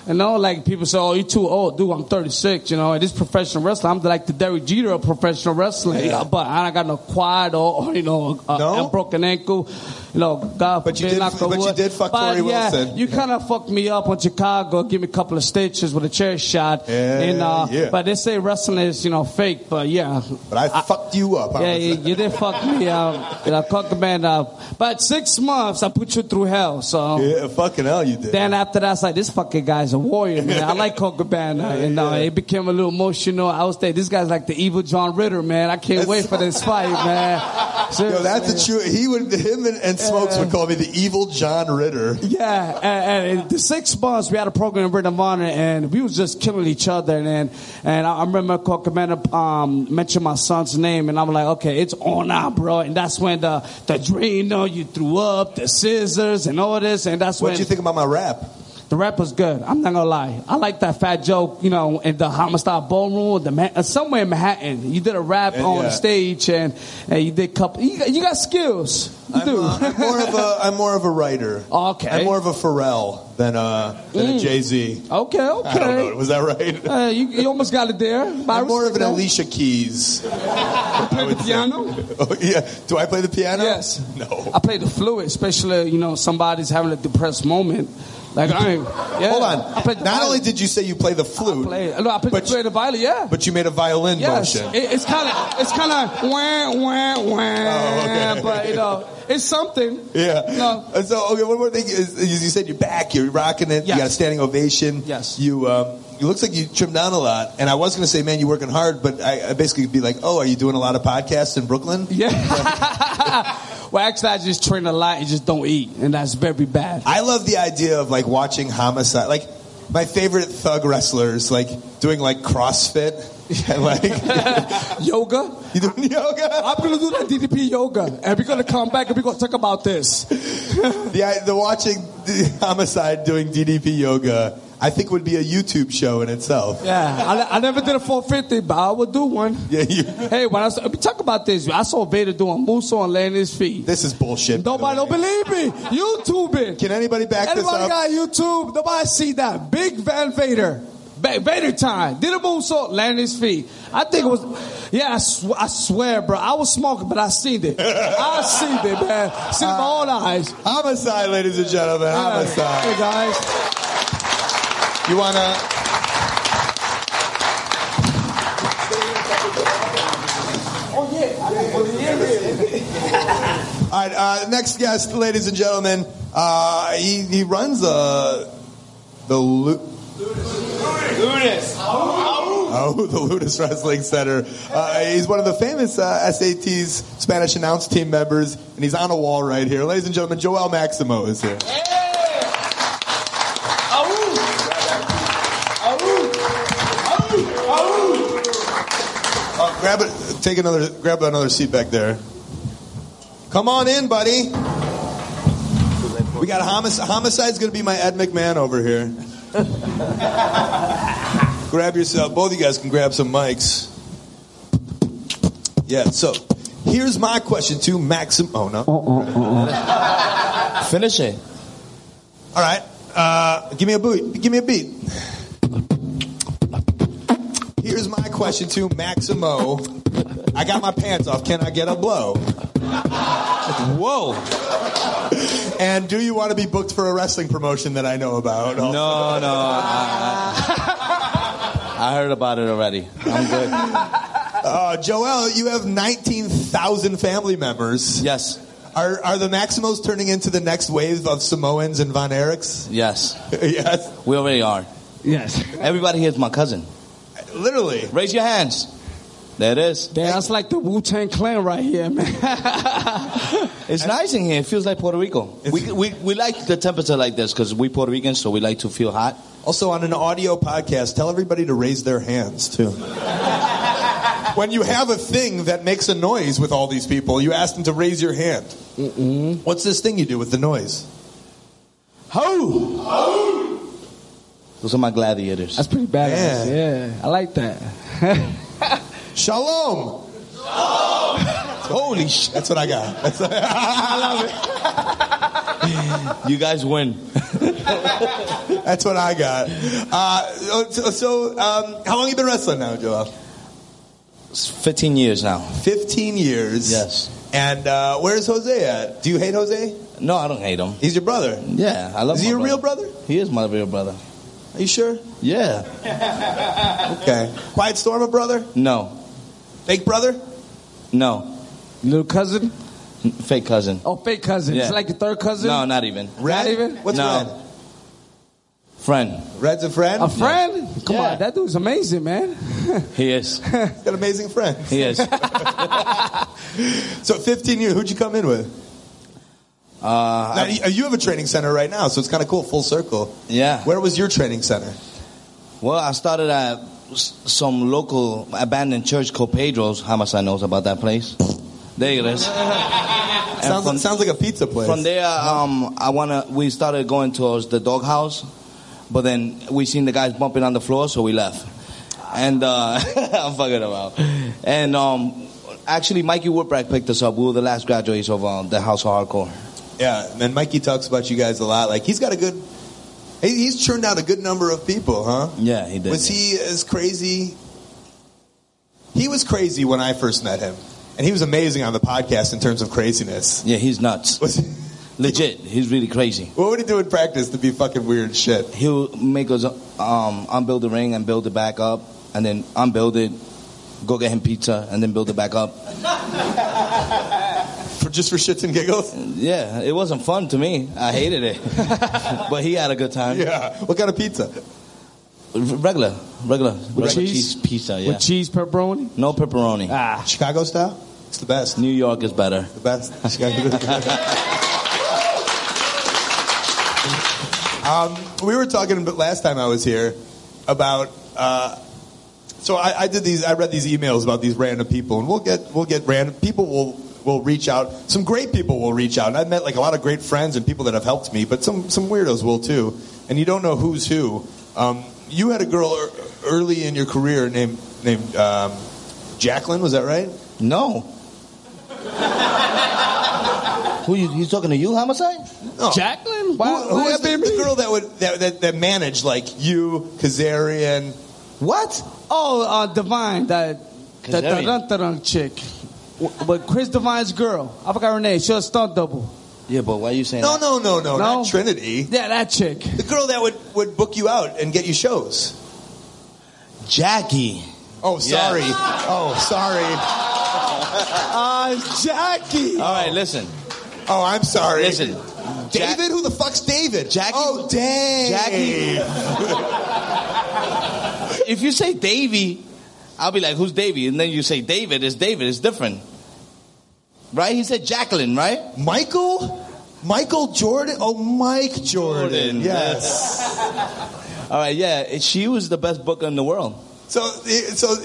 You know, like people say, "Oh, you too old, dude." I'm 36. You know, and this professional wrestler, I'm like the Derek Jeter of professional wrestling. Yeah. But I don't got no quad or, or, you know a, No? a broken ankle. You know, God But you did- knock but you did fuck But, yeah, Wilson. You kind of fucked me up on Chicago. Give me a couple of stitches with a chair shot. Yeah, and, uh, yeah. But they say wrestling is you know fake. But yeah, But I, fucked you up. I yeah, you, you did fuck me up. You know, cock the man up. But six months, I put you through hell. So. yeah, fucking hell you did. Then after that, I was like, this fucking guy's a warrior, man. I like Coca Cabana. And uh, it became a little emotional. I was there. This guy's like the evil John Ritter, man. I can't wait for this fight, man. Yo, that's a true. He would, him and, and Smokes would call me the evil John Ritter. Yeah, and, and the six months we had a program in Honor, and we was just killing each other. And and, and I I remember Colt Cabana um, mentioned my son's name, and I'm like, okay, it's on now, bro. And that's when the the Drano you threw up, the scissors, and all this, and that's What when would you think about my rap? The rap was good. I'm not gonna lie. I like that fat joke, you know, in the Hammerstein Ballroom, the Man- uh, somewhere in Manhattan. You did a rap on yeah. the stage, and, and you did couple. You got, you got skills. You I'm, do. uh, I'm more of a I'm more of a writer. Okay. I'm more of a Pharrell. than uh, than a Jay Z. Okay, okay. I don't know. Was that right? Uh, you, you almost got it there. I I'm more of an respect Alicia Keys. that. Play the piano? Oh, yeah. Do I play the piano? Yes. No. I play the flute, especially you know somebody's having a depressed moment. Like I, yeah. Hold on. I Not violin. only did you say you play the flute, play, no, I play, but, play the violin. Yeah. but you made a violin Yes, motion. it, it's kind of it's kind of wah wah wah, Oh, okay. but you know it's something. Yeah. No. So, okay, one more thing is, is you said you're back, you're rocking it, Yes. you got a standing ovation. Yes. You, um, it looks like you trimmed down a lot. And I was going to say, man, you're working hard, but I, I basically be like, oh, are you doing a lot of podcasts in Brooklyn? Yeah. well, actually, I just train a lot and just don't eat, and that's very bad. I love the idea of like watching homicide. Like my favorite thug wrestlers, like doing like CrossFit and like Yoga. you doing yoga. I'm gonna do that DDP yoga, and we're gonna come back and we're gonna talk about this. The the watching the homicide doing DDP yoga, I think would be a YouTube show in itself. Yeah, I, I never did a 450, but I would do one. Yeah, you. Hey, when I saw, talk about this, I saw Vader doing moonsault and laying his feet. This is bullshit. Nobody don't believe me. YouTube it. Can anybody back this Anybody up? got YouTube? Nobody see that. Big Van Vader. Ba- Vader time. Did a moonsault, landed his feet. I think it was, yeah, I, sw- I swear, bro. I was smoking, but I seen it. I seen it, man. Seen it with my own eyes. Homicide, ladies and gentlemen. Hey, Homicide. guys. You wanna? All right, uh, next guest, ladies and gentlemen, uh, he, he runs uh, the Lu- Oh, the Ludus Wrestling Center. Uh, he's one of the famous uh, SAT's Spanish announce team members, and he's on a wall right here. Ladies and gentlemen, Joel Maximo is here. Uh, grab it. Take another. Grab another seat back there. Come on in, buddy. We got a homicide. Homicide's going to be my Ed McMahon over here. grab yourself. Both of you guys can grab some mics. Yeah. So, here's my question to Maxim. Oh no. Finish it. All right. Uh, give me a beat. Give me a beat. Question to Maximo. I got my pants off. Can I get a blow? Whoa. And do you want to be booked for a wrestling promotion that I know about? No, no. I, I heard about it already. I'm good. Uh, Joel, you have 19,000 family members. Yes. Are, are the Maximos turning into the next wave of Samoans and Von Erichs? Yes. yes. We already are. Yes. Everybody here is my cousin. Literally. Raise your hands. There it is. Damn, that's like the Wu Tang Clan right here, man. It's nice in here. It feels like Puerto Rico. We, we, we like the temperature like this because we Puerto Ricans, so we like to feel hot. Also, on an audio podcast, tell everybody to raise their hands, too. when you have a thing that makes a noise with all these people, you ask them to raise your hand. What's this thing you do with the noise? Ho! Those are my gladiators. That's pretty badass. Yeah. Yeah, I like that. Shalom! Holy shit. That's what I got. That's what I love it. You guys win. That's what I got. Uh, so, so um, how long you been wrestling now, Joel? It's 15 years now. 15 years. Yes. And uh, where's Jose at? Do you hate Jose? No, I don't hate him. He's your brother. Yeah, I love him. Is he my your real brother? He is my real brother. Are you sure? Yeah. Okay. Quiet Storm, a brother? No. Fake brother? No. Little cousin? Fake cousin. Oh, fake cousin. Yeah. It's like your third cousin? No, not even. Not even? What's No. Red? Friend. Red's a friend? A friend? Come Yeah. on, that dude's amazing, man. He is. He's got amazing friends. He is. So 15 years, who'd you come in with? Uh, Now, you you have a training center right now, so it's kind of cool, full circle. yeah. Where was your training center? Well, I started at some local abandoned church called Pedro's. How much I knows about that place. There it is. Sounds, from, sounds like a pizza place. from there, um, I wanna. We started going towards the doghouse, but then we seen the guys bumping on the floor, so we left. And uh, I'm fucking about. And um, actually, Mikey Whipwreck picked us up. We were the last graduates of uh, the House of Hardcore. Yeah, and Mikey talks about you guys a lot. Like he's got a good, he's churned out a good number of people, huh? Yeah, he did. Was he as crazy? He was crazy when I first met him, and he was amazing on the podcast in terms of craziness. Yeah, he's nuts. Was he, Legit, he's really crazy. what would he do in practice to be fucking weird shit? He'll make us um, unbuild the ring and build it back up, and then unbuild it, go get him pizza, and then build it back up. For just for shits and giggles? Yeah, it wasn't fun to me. I hated it, but he had a good time. Yeah. What kind of pizza? Regular, regular, regular cheese? cheese pizza. Yeah, With cheese pepperoni? no pepperoni. Ah. Chicago style? It's the best. New York is better. The best. um, we were talking last time I was here about. Uh, so I, I did these. I read these emails about these random people, and we'll get we'll get random people will will reach out. Some great people will reach out. And I've met like a lot of great friends and people that have helped me, but some some weirdos will too. And you don't know who's who. Um, you had a girl ear- early in your career named named um, Jacqueline. Was that right? No. Who you, he's talking to you, homicide? No. Jacqueline? Why, Who, who why was the, that the girl that would that, that, that managed like you, Kazarian? What? Oh, uh, Divine, that that Kazarian. dun dun dun chick. W- But Chris Devine's girl. I forgot her name. She was a stunt double. Yeah, but why are you saying No, that? no, no, no, No? not Trinity. Yeah, that chick. The girl that would, would book you out and get you shows. Jackie. Oh, sorry. Yes. Oh, sorry. Uh, Jackie. All right, listen. Oh, I'm sorry. Listen. Jack- David? Who the fuck's David? Jackie- Oh, dang. Jackie- If you say Davy, I'll be like, who's Davy? And then you say David, it's David, it's different. Right? He said Jacqueline, right? Michael? Michael Jordan? Oh, Mike Jordan. Jordan, Yes. All right, yeah. She was the best booker in the world. So, so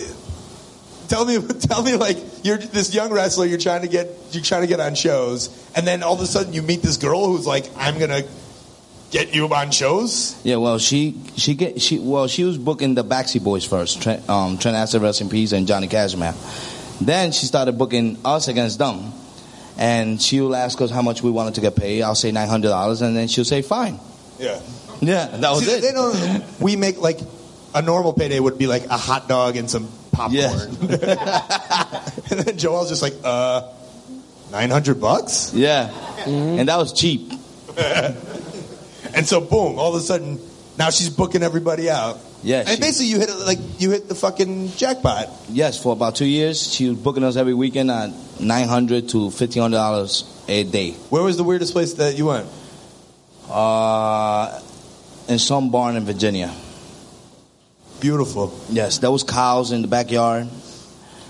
tell me, tell me, like you're this young wrestler. You're trying to get, you're trying to get on shows, and then all of a sudden you meet this girl who's like, I'm gonna get you on shows. Yeah, well, she she get she well she was booking the Backseat Boys first, Trent, um, Trent Acid, Rest in Peace, and Johnny Kashmere. Then she started booking us against them, and she will ask us how much we wanted to get paid. I'll say nine hundred dollars, and then she'll say fine. Yeah. Yeah, that was See, it. We make like a normal payday would be like a hot dog and some popcorn. Yes. and then Joel's just like, uh, nine hundred bucks. Yeah, and that was cheap. And so boom, all of a sudden, now she's booking everybody out. Yeah, And she- basically, you hit like you hit the fucking jackpot. Yes, for about two years, she was booking us every weekend at nine hundred to fifteen hundred dollars a day. Where was the weirdest place that you went? Uh, in some barn in Virginia. Beautiful. Yes, there was cows in the backyard.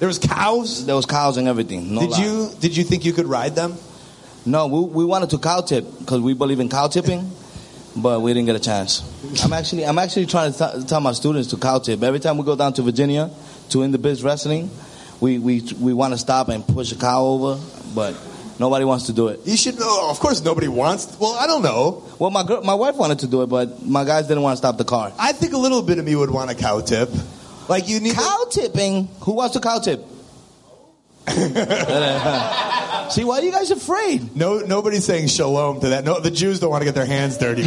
There was cows. There was cows and everything. No did lie. you did you think you could ride them? No, we, we wanted to cow tip because we believe in cow tipping, but we didn't get a chance. I'm actually I'm actually trying to t- tell my students to cow tip. Every time we go down to Virginia to in the biz wrestling, we we we want to stop and push a cow over, but nobody wants to do it. You should. Oh, of course, nobody wants. Well, I don't know. Well, my girl, my wife wanted to do it, but my guys didn't want to stop the car. I think a little bit of me would want a cow tip. Like you need. to- Cow tipping? Who wants to cow tip? See, why are you guys afraid? No, nobody's saying shalom to that. No, the Jews don't want to get their hands dirty.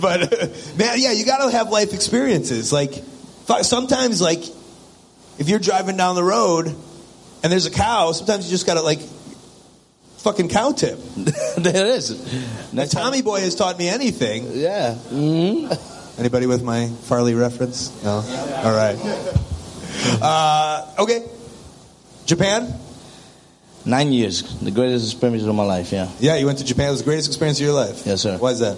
but man, yeah, you got to have life experiences. Like sometimes, like if you're driving down the road and there's a cow, sometimes you just got to like fucking cow tip. there it is. Next time- Tommy Boy has taught me anything. Yeah. Anybody with my Farley reference? No. All right. Uh, okay. Japan. Nine years, the greatest experience of my life. Yeah. Yeah, you went to Japan. It was the greatest experience of your life. Yes, sir. Why is that?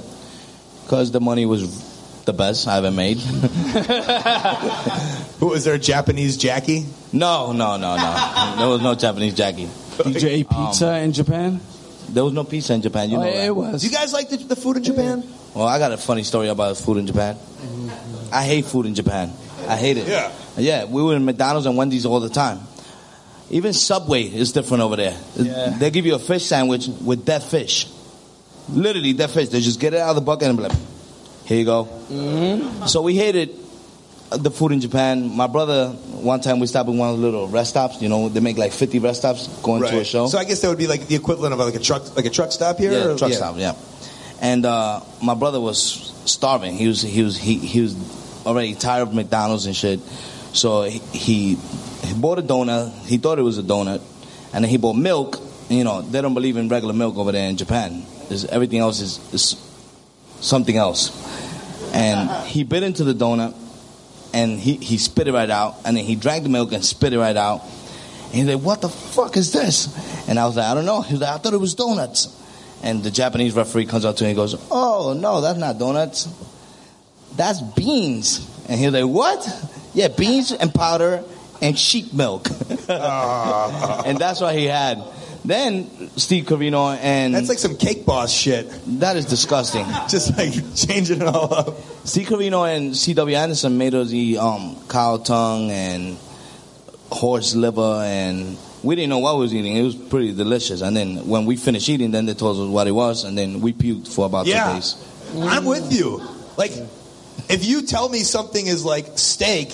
Because the money was the best I ever made. Who was there? A Japanese Jackie? no, no, no, no. There was no Japanese Jackie. Did you eat pizza um, in Japan? There was no pizza in Japan. You oh, know yeah, that. it was. Do you guys like the, the food in Japan? Well, I got a funny story about food in Japan. I hate food in Japan. I hate it. Yeah. Yeah, we were in McDonald's and Wendy's all the time. Even Subway is different over there. Yeah. They give you a fish sandwich with dead fish. Literally dead fish. They just get it out of the bucket and be like, here you go. Mm-hmm. So we hated the food in Japan. My brother, one time we stopped at one of the little rest stops. You know, they make like 50 rest stops going to a show. So I guess that would be like the equivalent of like a truck, like a truck stop here. Yeah, or- truck stop, yeah. and uh, my brother was starving. He was he was he, he was already tired of McDonald's and shit. So he, he he bought a donut. He thought it was a donut, and then he bought milk. You know, they don't believe in regular milk over there in Japan. There's, everything else is, is something else. And he bit into the donut, and he, he spit it right out, and then he drank the milk and spit it right out. And he's like, "What the fuck is this?" And I was like, "I don't know." He was like, "I thought it was donuts." And the Japanese referee comes up to him and goes, "Oh no, that's not donuts. That's beans." And he's like, "What?" Yeah, beans and powder and sheep milk. and that's what he had. Then Steve Corino and That's like some cake boss shit. that is disgusting. Just like changing it all up. Steve Corino and C.W. Anderson made us eat um, cow tongue and horse liver, and we didn't know what we was eating. It was pretty delicious. And then when we finished eating, then they told us what it was, and then we puked for about two Yeah. days. I'm with you. Like, if you tell me something is like steak,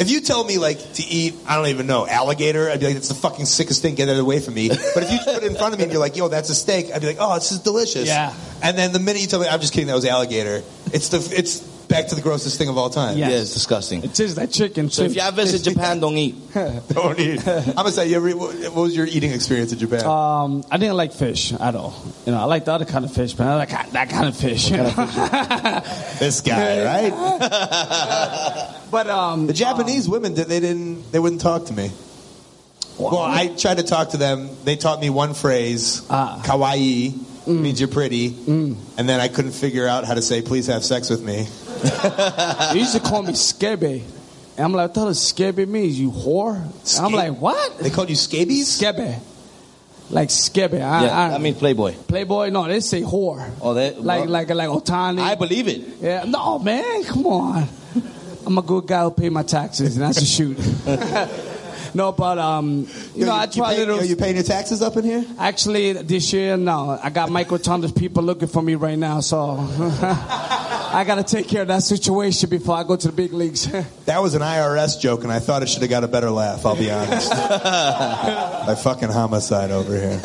if you tell me like to eat, I don't even know, alligator, I'd be like, it's the fucking sickest thing, get it away from me. But if you put it in front of me and you're like, yo, that's a steak, I'd be like, oh, this is delicious. Yeah. And then the minute you tell me, I'm just kidding, that was alligator, it's the, it's back to the grossest thing of all time. Yeah. Yeah, it's disgusting. It tastes like chicken. So if y'all visit Japan, don't eat. Don't eat. I'm gonna say, you ever, what what was your eating experience in Japan? Um, I didn't like fish at all. You know, I like the other kind of fish, but I like that kind of fish. this guy, right? but um, The Japanese women, they didn't, they wouldn't talk to me. Well, I tried to talk to them. They taught me one phrase, Ah. kawaii, Mm. means you're pretty. Mm. And then I couldn't figure out how to say, please have sex with me. they used to call me skebe. And I'm like, I thought what skebe means, you whore. And I'm like, what? They called you scabies? Skebe. Like skebe. I, Yeah, I, I mean Playboy. Playboy, no, they say whore. Oh, they Like, well, like, like Otani. I believe it. Yeah, no, man, come on. I'm a good guy who pay my taxes, and that's a shoot. no, but um, you Yo, know, I you, try pay, little. yo, you paying your taxes up in here? Actually, this year, no. I got Michael Thomas people looking for me right now, so I got to take care of that situation before I go to the big leagues. That was an IRS joke, and I thought it should have got a better laugh, I'll be honest. My fucking homicide over here.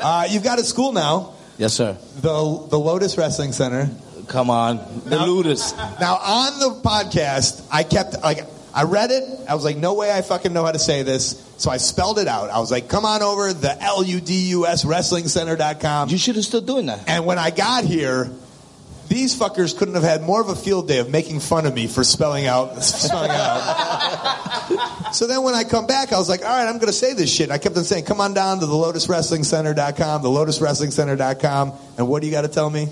Uh, you've got a school now, Yes, sir. the, the Lotus Wrestling Center. Come on, the Now- ludus. Now on the podcast, I kept like I read it. I was like, no way, I fucking know how to say this. So I spelled it out. I was like, come on over the L U D U S Wrestling Center.com. You should have still doing that. And when I got here, these fuckers couldn't have had more of a field day of making fun of me for spelling out spelling out. so then when I come back, I was like, all right, I'm going to say this shit. And I kept on saying, come on down to the LotusWrestlingCenter.com, the LotusWrestlingCenter.com. And what do you got to tell me?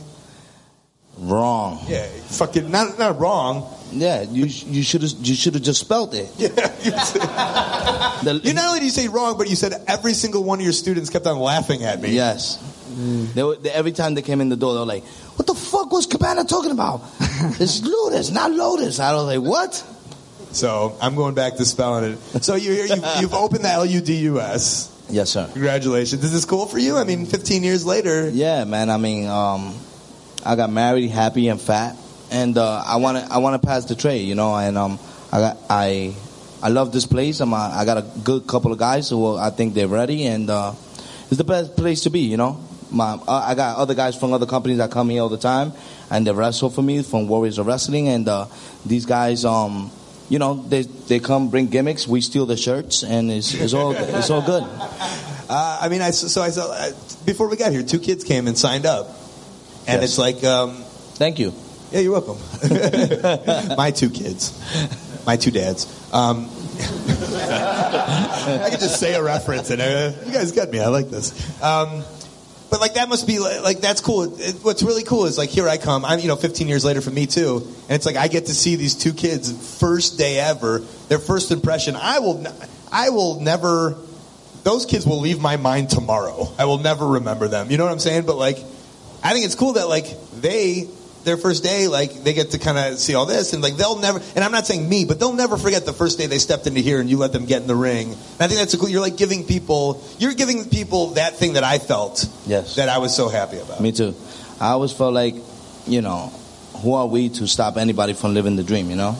Wrong. Yeah, fucking not not wrong. Yeah, you you should have you should have just spelled it. Yeah, you The- You not only did you say wrong, but you said every single one of your students kept on laughing at me. Yes. They were, they, every time they came in the door, they were like, "What the fuck was Cabana talking about? It's Lotus, not Lotus." I was like, "What?" So I'm going back to spelling it. So here. You've, you've opened the L U D U S. Yes, sir. Congratulations. Is this cool for you? I mean, 15 years later. Yeah, man. I mean, um, I got married, happy and fat, and uh, I want to I want to pass the tray, you know. And um, I got I I love this place. I'm a, I got a good couple of guys who I think they're ready, and uh, it's the best place to be, you know. My, uh, I got other guys from other companies that come here all the time, and they wrestle for me from Warriors of Wrestling, and uh, these guys, um, you know, they they come bring gimmicks, we steal the shirts, and it's, it's all it's all good. Uh, I mean, I so I saw uh, before we got here, two kids came and signed up, and Yes. it's like, um, Thank you. Yeah, you're welcome. My two kids, my two dads. Um, I could just say a reference, and uh, you guys got me. I like this. Um, but like that must be like, like that's cool. It, what's really cool is like here I come. I'm you know 15 years later for me too, and it's like I get to see these two kids first day ever, their first impression. I will, I will never. Those kids will leave my mind tomorrow. I will never remember them. You know what I'm saying? But like, I think it's cool that like they their first day like they get to kind of see all this and like they'll never and I'm not saying me but they'll never forget the first day they stepped into here and you let them get in the ring. And I think that's a cool. You're like giving people you're giving people that thing that I felt Yes. that I was so happy about. Me too. I always felt like, you know, who are we to stop anybody from living the dream, you know?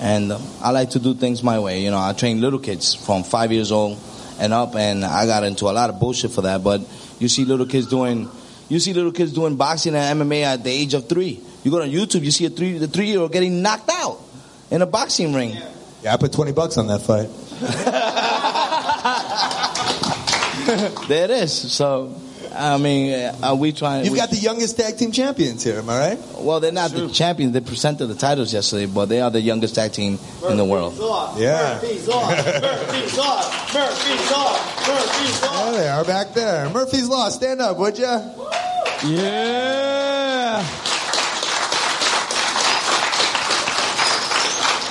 And um, I like to do things my way. You know, I train little kids from five years old and up, and I got into a lot of bullshit for that. But you see little kids doing, You see little kids doing boxing and MMA at the age of three. You go on YouTube, you see a three the three year old getting knocked out in a boxing ring. Yeah, I put 20 bucks on that fight. There it is. So, I mean, uh, are we trying? You've we- got the youngest tag team champions here, am I right? well, they're not the champions. They presented the titles yesterday, but they are the youngest tag team in the world. Yeah. Murphy's off. Murphy's off. Murphy's off. Murphy's off. There they are back there. Murphy's Law, stand up, would ya? Yeah.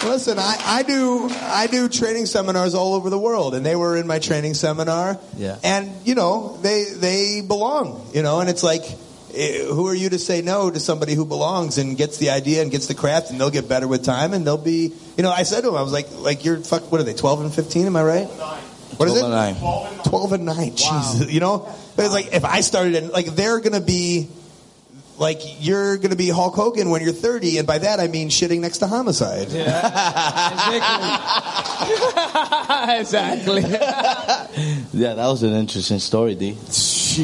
Listen, I, I do I do training seminars all over the world, and they were in my training seminar. Yeah. And you know they they belong, you know, and it's like, eh, who are you to say no to somebody who belongs and gets the idea and gets the craft, and they'll get better with time, and they'll be, you know, I said to him, I was like, like you're fuck, what are they, twelve and fifteen? Am I right? What is it? 12 and nine. 12 and 9. Jesus. You know? But it's like, if I started, in, like, they're going to be, like, you're going to be Hulk Hogan when you're 30, and by that I mean shitting next to homicide. exactly. exactly. Yeah, that was an interesting story, D.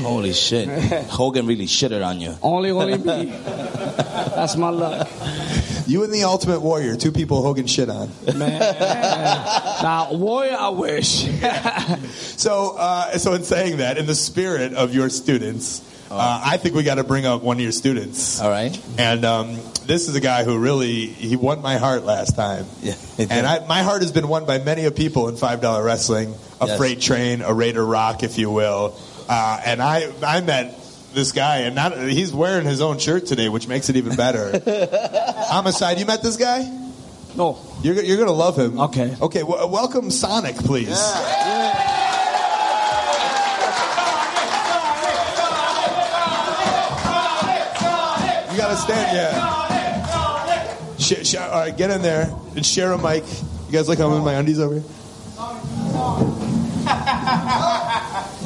Holy shit. Hogan really shitted on you. only, only me. That's my luck, You and the Ultimate Warrior, two people Hogan shit on. man. now, warrior, I wish. So, uh, so in saying that, in the spirit of your students, uh, I think we got to bring up one of your students. All right. And um, this is a guy who really he won my heart last time. Yeah, and I, my heart has been won by many a people in five dollar wrestling, a Yes. freight train, a Raider Rock, if you will. Uh, and I I met this guy, and not he's wearing his own shirt today, which makes it even better. Homicide, you met this guy? no. You're you're gonna love him. Okay. Okay. W- welcome Sonic, please. You gotta stand, yeah. Sh- sh- all right, get in there and share a mic. You guys like I'm in my undies over here?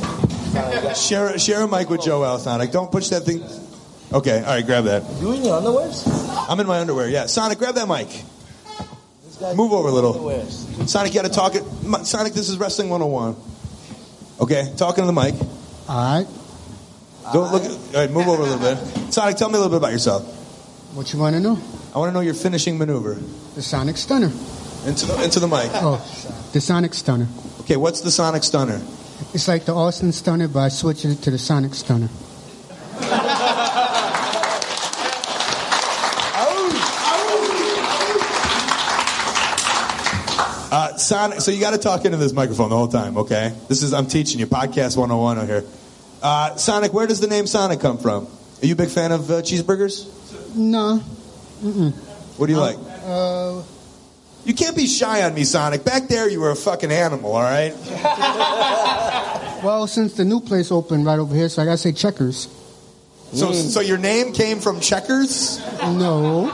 share, share a mic with Joel, Sonic. Don't push that thing. Okay, all right, grab that. You in your underwears? I'm in my underwear, yeah. Sonic, grab that mic. Move over a little. Sonic, you gotta talk it. Sonic, this is Wrestling 101. Okay, talking to the mic. All right. Don't look. All right, move over a little bit. Sonic, tell me a little bit about yourself. What you want to know? I want to know your finishing maneuver. The Sonic Stunner. Into the, into the mic. Oh, the Sonic Stunner. Okay, what's the Sonic Stunner? It's like the Austin Stunner, but I switched it to the Sonic Stunner. Uh, Sonic. So you got to talk into this microphone the whole time. Okay. This is I'm teaching you podcast 101 over here. Uh, Sonic, where does the name Sonic come from? Are you a big fan of uh, cheeseburgers? No. What do you like? You can't be shy on me, Sonic. Back there, you were a fucking animal. All right. well, since the new place opened right over here, so I got to say checkers. So, so your name came from Checkers? No.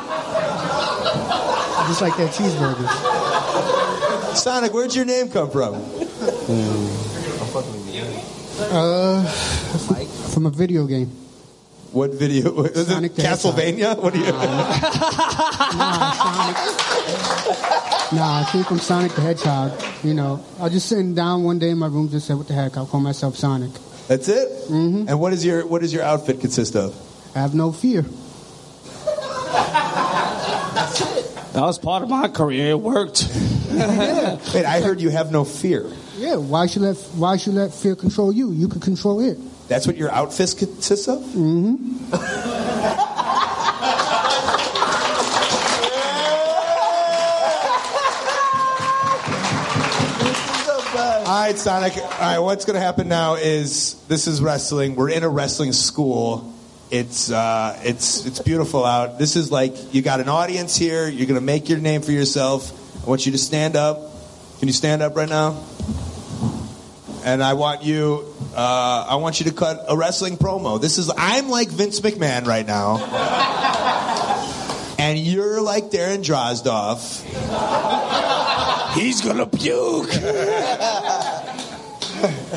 Just like that cheeseburger. Sonic, where'd your name come from? Uh, from a video game. What video? Is it Sonic the Castlevania? What do you? Nah, Sonic. Nah, I came from Sonic the Hedgehog. You know, I was just sitting down one day in my room, just said, "What the heck? I'll call myself Sonic." That's it. Mm-hmm. And what is your what does your outfit consist of? I have no fear. That was part of my career. It worked. Wait, I heard you have no fear. Yeah, why should let why should let fear control you? You can control it. That's what your outfit consists of. All right, Sonic. All right, what's going to happen now is this is wrestling. We're in a wrestling school. It's uh, it's it's beautiful out. This is like you got an audience here. You're going to make your name for yourself. I want you to stand up. Can you stand up right now? And I want you. Uh, I want you to cut a wrestling promo. This is. I'm like Vince McMahon right now, and you're like Darren Drozdov. He's gonna puke.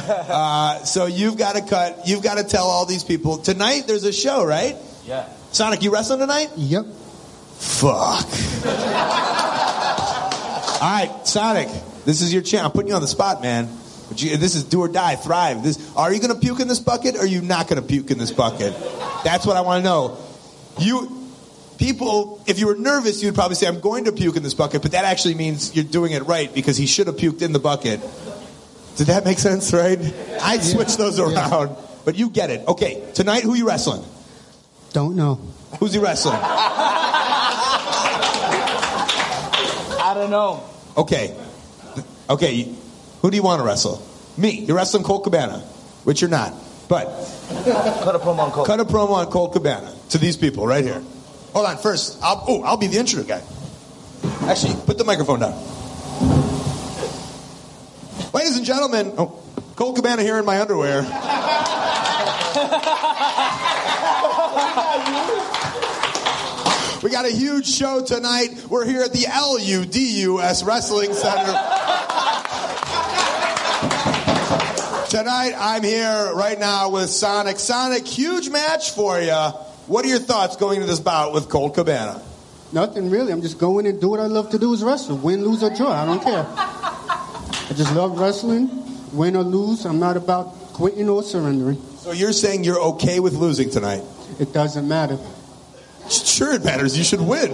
Uh, so you've got to cut. You've got to tell all these people tonight. There's a show, right? Yeah. Sonic, you wrestling tonight? Yep. Fuck. all right, Sonic. This is your chance. I'm putting you on the spot, man. But you, this is do or die, thrive. This, are you going to puke in this bucket or are you not going to puke in this bucket? That's what I want to know. You, people, if you were nervous, you'd probably say, I'm going to puke in this bucket, but that actually means you're doing it right because he should have puked in the bucket. Did that make sense, right? I'd switch those around, but you get it. Okay, tonight, who you wrestling? Don't know. Who's he wrestling? I don't know. Okay. Okay, who do you want to wrestle? Me. You're wrestling Colt Cabana, which you're not. But Cut a promo on Colt. cut a promo on Colt Cabana to these people right here. Hold on, first, I'll, oh, I'll be the intro guy. Actually, put the microphone down. Ladies and gentlemen, oh, Colt Cabana here in my underwear. We got a huge show tonight. We're here at the LUDUS Wrestling Center. Tonight, I'm here right now with Sonic. Sonic, huge match for you. What are your thoughts going into this bout with Colt Cabana? Nothing really. I'm just going and do what I love to do is wrestle. Win, lose, or draw. I don't care. I just love wrestling. Win or lose, I'm not about quitting or surrendering. So you're saying you're okay with losing tonight? It doesn't matter. Sure, it matters. You should win.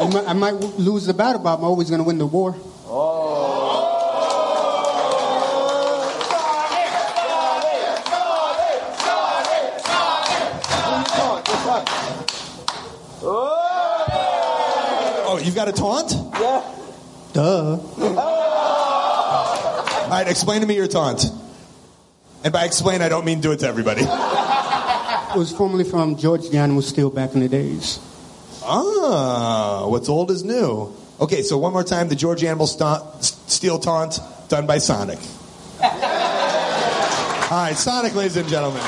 I might, I might lose the battle, but I'm always going to win the war. Oh, you've got a taunt? Yeah. Duh. All right, explain to me your taunt. And by explain, I don't mean do it to everybody. Was formerly from George the Animal Steele back in the days. Ah, what's old is new. Okay, so one more time, the George Animal sta- Steele taunt done by Sonic. All right, Sonic, ladies and gentlemen.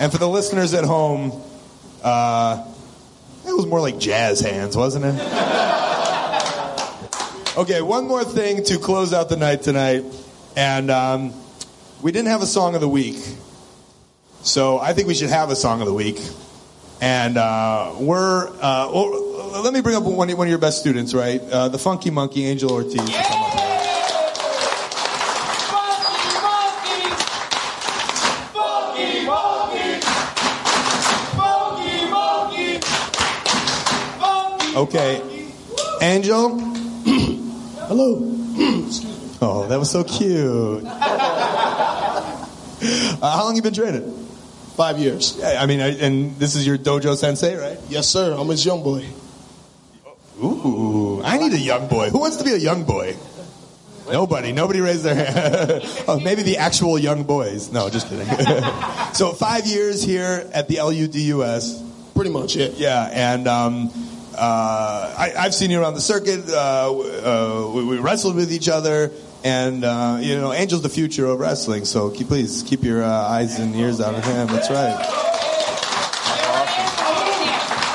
And for the listeners at home, uh, it was more like jazz hands, wasn't it? Okay, one more thing to close out the night tonight. And um, we didn't have a song of the week. So I think we should have a song of the week. And uh, we're, uh, well, let me bring up one, one of your best students, right? Uh, the Funky Monkey, Angel Ortiz. to come up here. Okay. Angel? Hello. Oh, that was so cute. Uh, how long you been training? Five years. Yeah, I mean, I- and this is your dojo sensei, right? Yes, sir. I'm his young boy. Ooh, I need a young boy. Who wants to be a young boy? Nobody. Nobody raised their hand. oh, maybe the actual young boys. No, just kidding. so five years here at the LUDUS. Pretty much, yeah. Yeah, and um, uh, I, I've seen you around the circuit. Uh, uh, we, we wrestled with each other, and uh, you know, Angel's the future of wrestling. So keep, please keep your uh, eyes and ears out of him. That's right.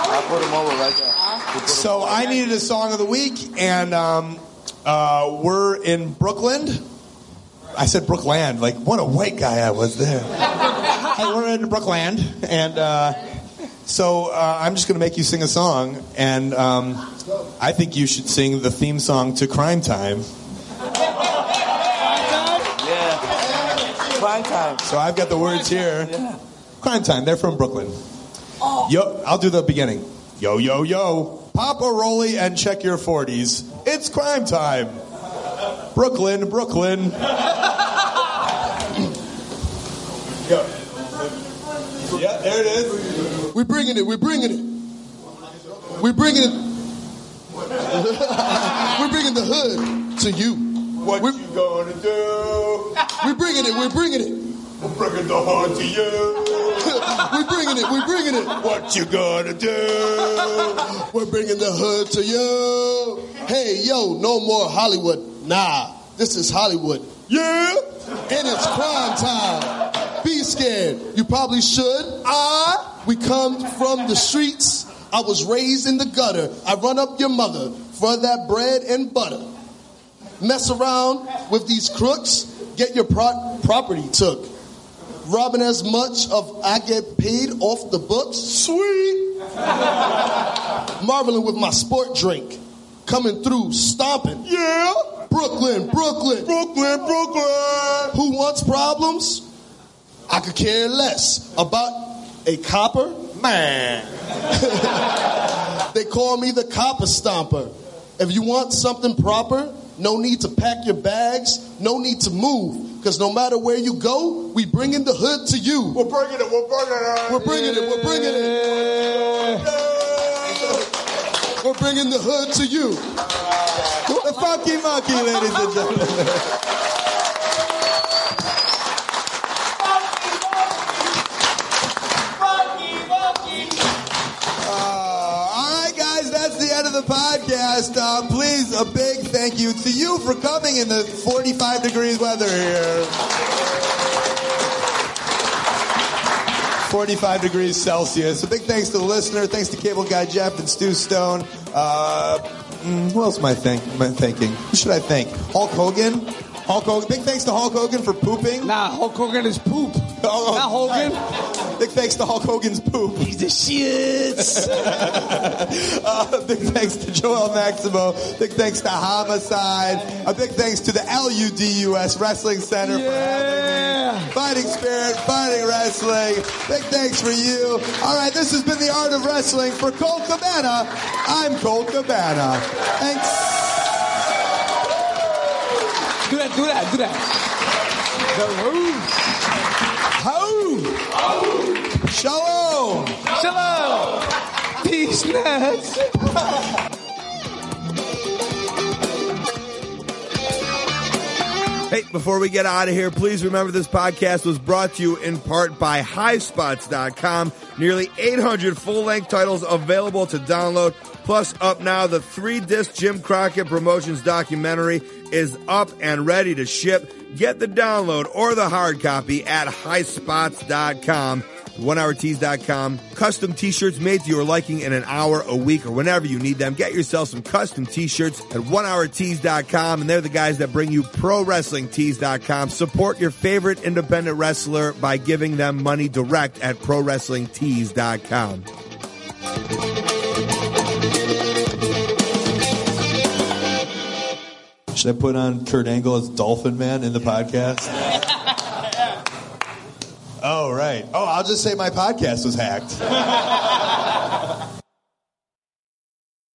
I put him over right there. So I needed a song of the week, and um, uh, we're in Brooklyn. I said Brookland, like what a white guy I was there. hey, we're in Brookland, and uh, so uh, I'm just going to make you sing a song, and um, I think you should sing the theme song to Cryme Tyme. Yeah. Prime time. So I've got the words here. Cryme Tyme. They're from Brooklyn. Oh. Yo, I'll do the beginning. Yo, yo, yo. Pop a rolly and check your 40s. It's crime time. Brooklyn, Brooklyn. Yo. Yeah, there it is. We're bringing it. We're bringing it. We're bringing it. we're bringing the hood to you. What We're, you gonna do? we're bringing it. We're bringing it. I'm bringing the hood to you. we're bringing it. We're bringing it. What you gonna do? We're bringing the hood to you. Hey, yo, no more Hollywood. Nah, this is Hollywood. Yeah. And it's crime time. Be scared. You probably should. Ah, we come from the streets. I was raised in the gutter. I run up your mother for that bread and butter. Mess around with these crooks, get your pro- property took. Robbing as much of I get paid off the books. Sweet. Marveling with my sport drink. coming through stomping. Yeah. Brooklyn, Brooklyn, Brooklyn, Brooklyn. Who wants problems? I could care less about a copper man. they call me the copper stomper. If you want something proper, no need to pack your bags, no need to move. Because no matter where you go, we bringing the hood to you. We're bringing it, we're bringing it. We're bringing it, we're bringing it. We're bringing the hood to you. The Funky Monkey, ladies and gentlemen. Uh, all right, guys, of the podcast. Uh, please, a big thank you to you for coming in the 45 degrees weather here. 45 degrees Celsius. A big thanks to the listener. Thanks to Cable Guy Jeff and Stu Stone. Uh, mm, who else am I, thank, am I thanking? Who should I thank? Hulk Hogan? Hulk Hogan. Big thanks to Hulk Hogan for pooping. Nah, Hulk Hogan is poop. Oh, Not Hogan. sorry. Big thanks to Hulk Hogan's poop. He's the shits. uh, big thanks to Joel Maximo. Big thanks to Homicide. A big thanks to the LUDUS Wrestling Center for having me. Fighting Spirit, Fighting Wrestling. Big thanks for you. All right, this has been the Art of Wrestling for Colt Cabana. I'm Colt Cabana. Thanks. Do that, do that. The roof. Ho! Shalom! Shalom! Peace, nuts. Hey, before we get out of here, please remember this podcast was brought to you in part by HighSpots.com. Nearly 800 full-length titles available to download. Plus, up now, the three-disc Jim Crockett Promotions documentary is up and ready to ship. Get the download or the hard copy at HighSpots.com. OneHourTees.com. Custom t-shirts made to your liking in an hour a week or whenever you need them. Get yourself some custom t-shirts at OneHourTees.com and they're the guys that bring you ProWrestlingTees.com. Support your favorite independent wrestler by giving them money direct at ProWrestlingTees.com. Should I put on Kurt Angle as Dolphin Man in the podcast? Oh, right. Oh, I'll just say my podcast was hacked.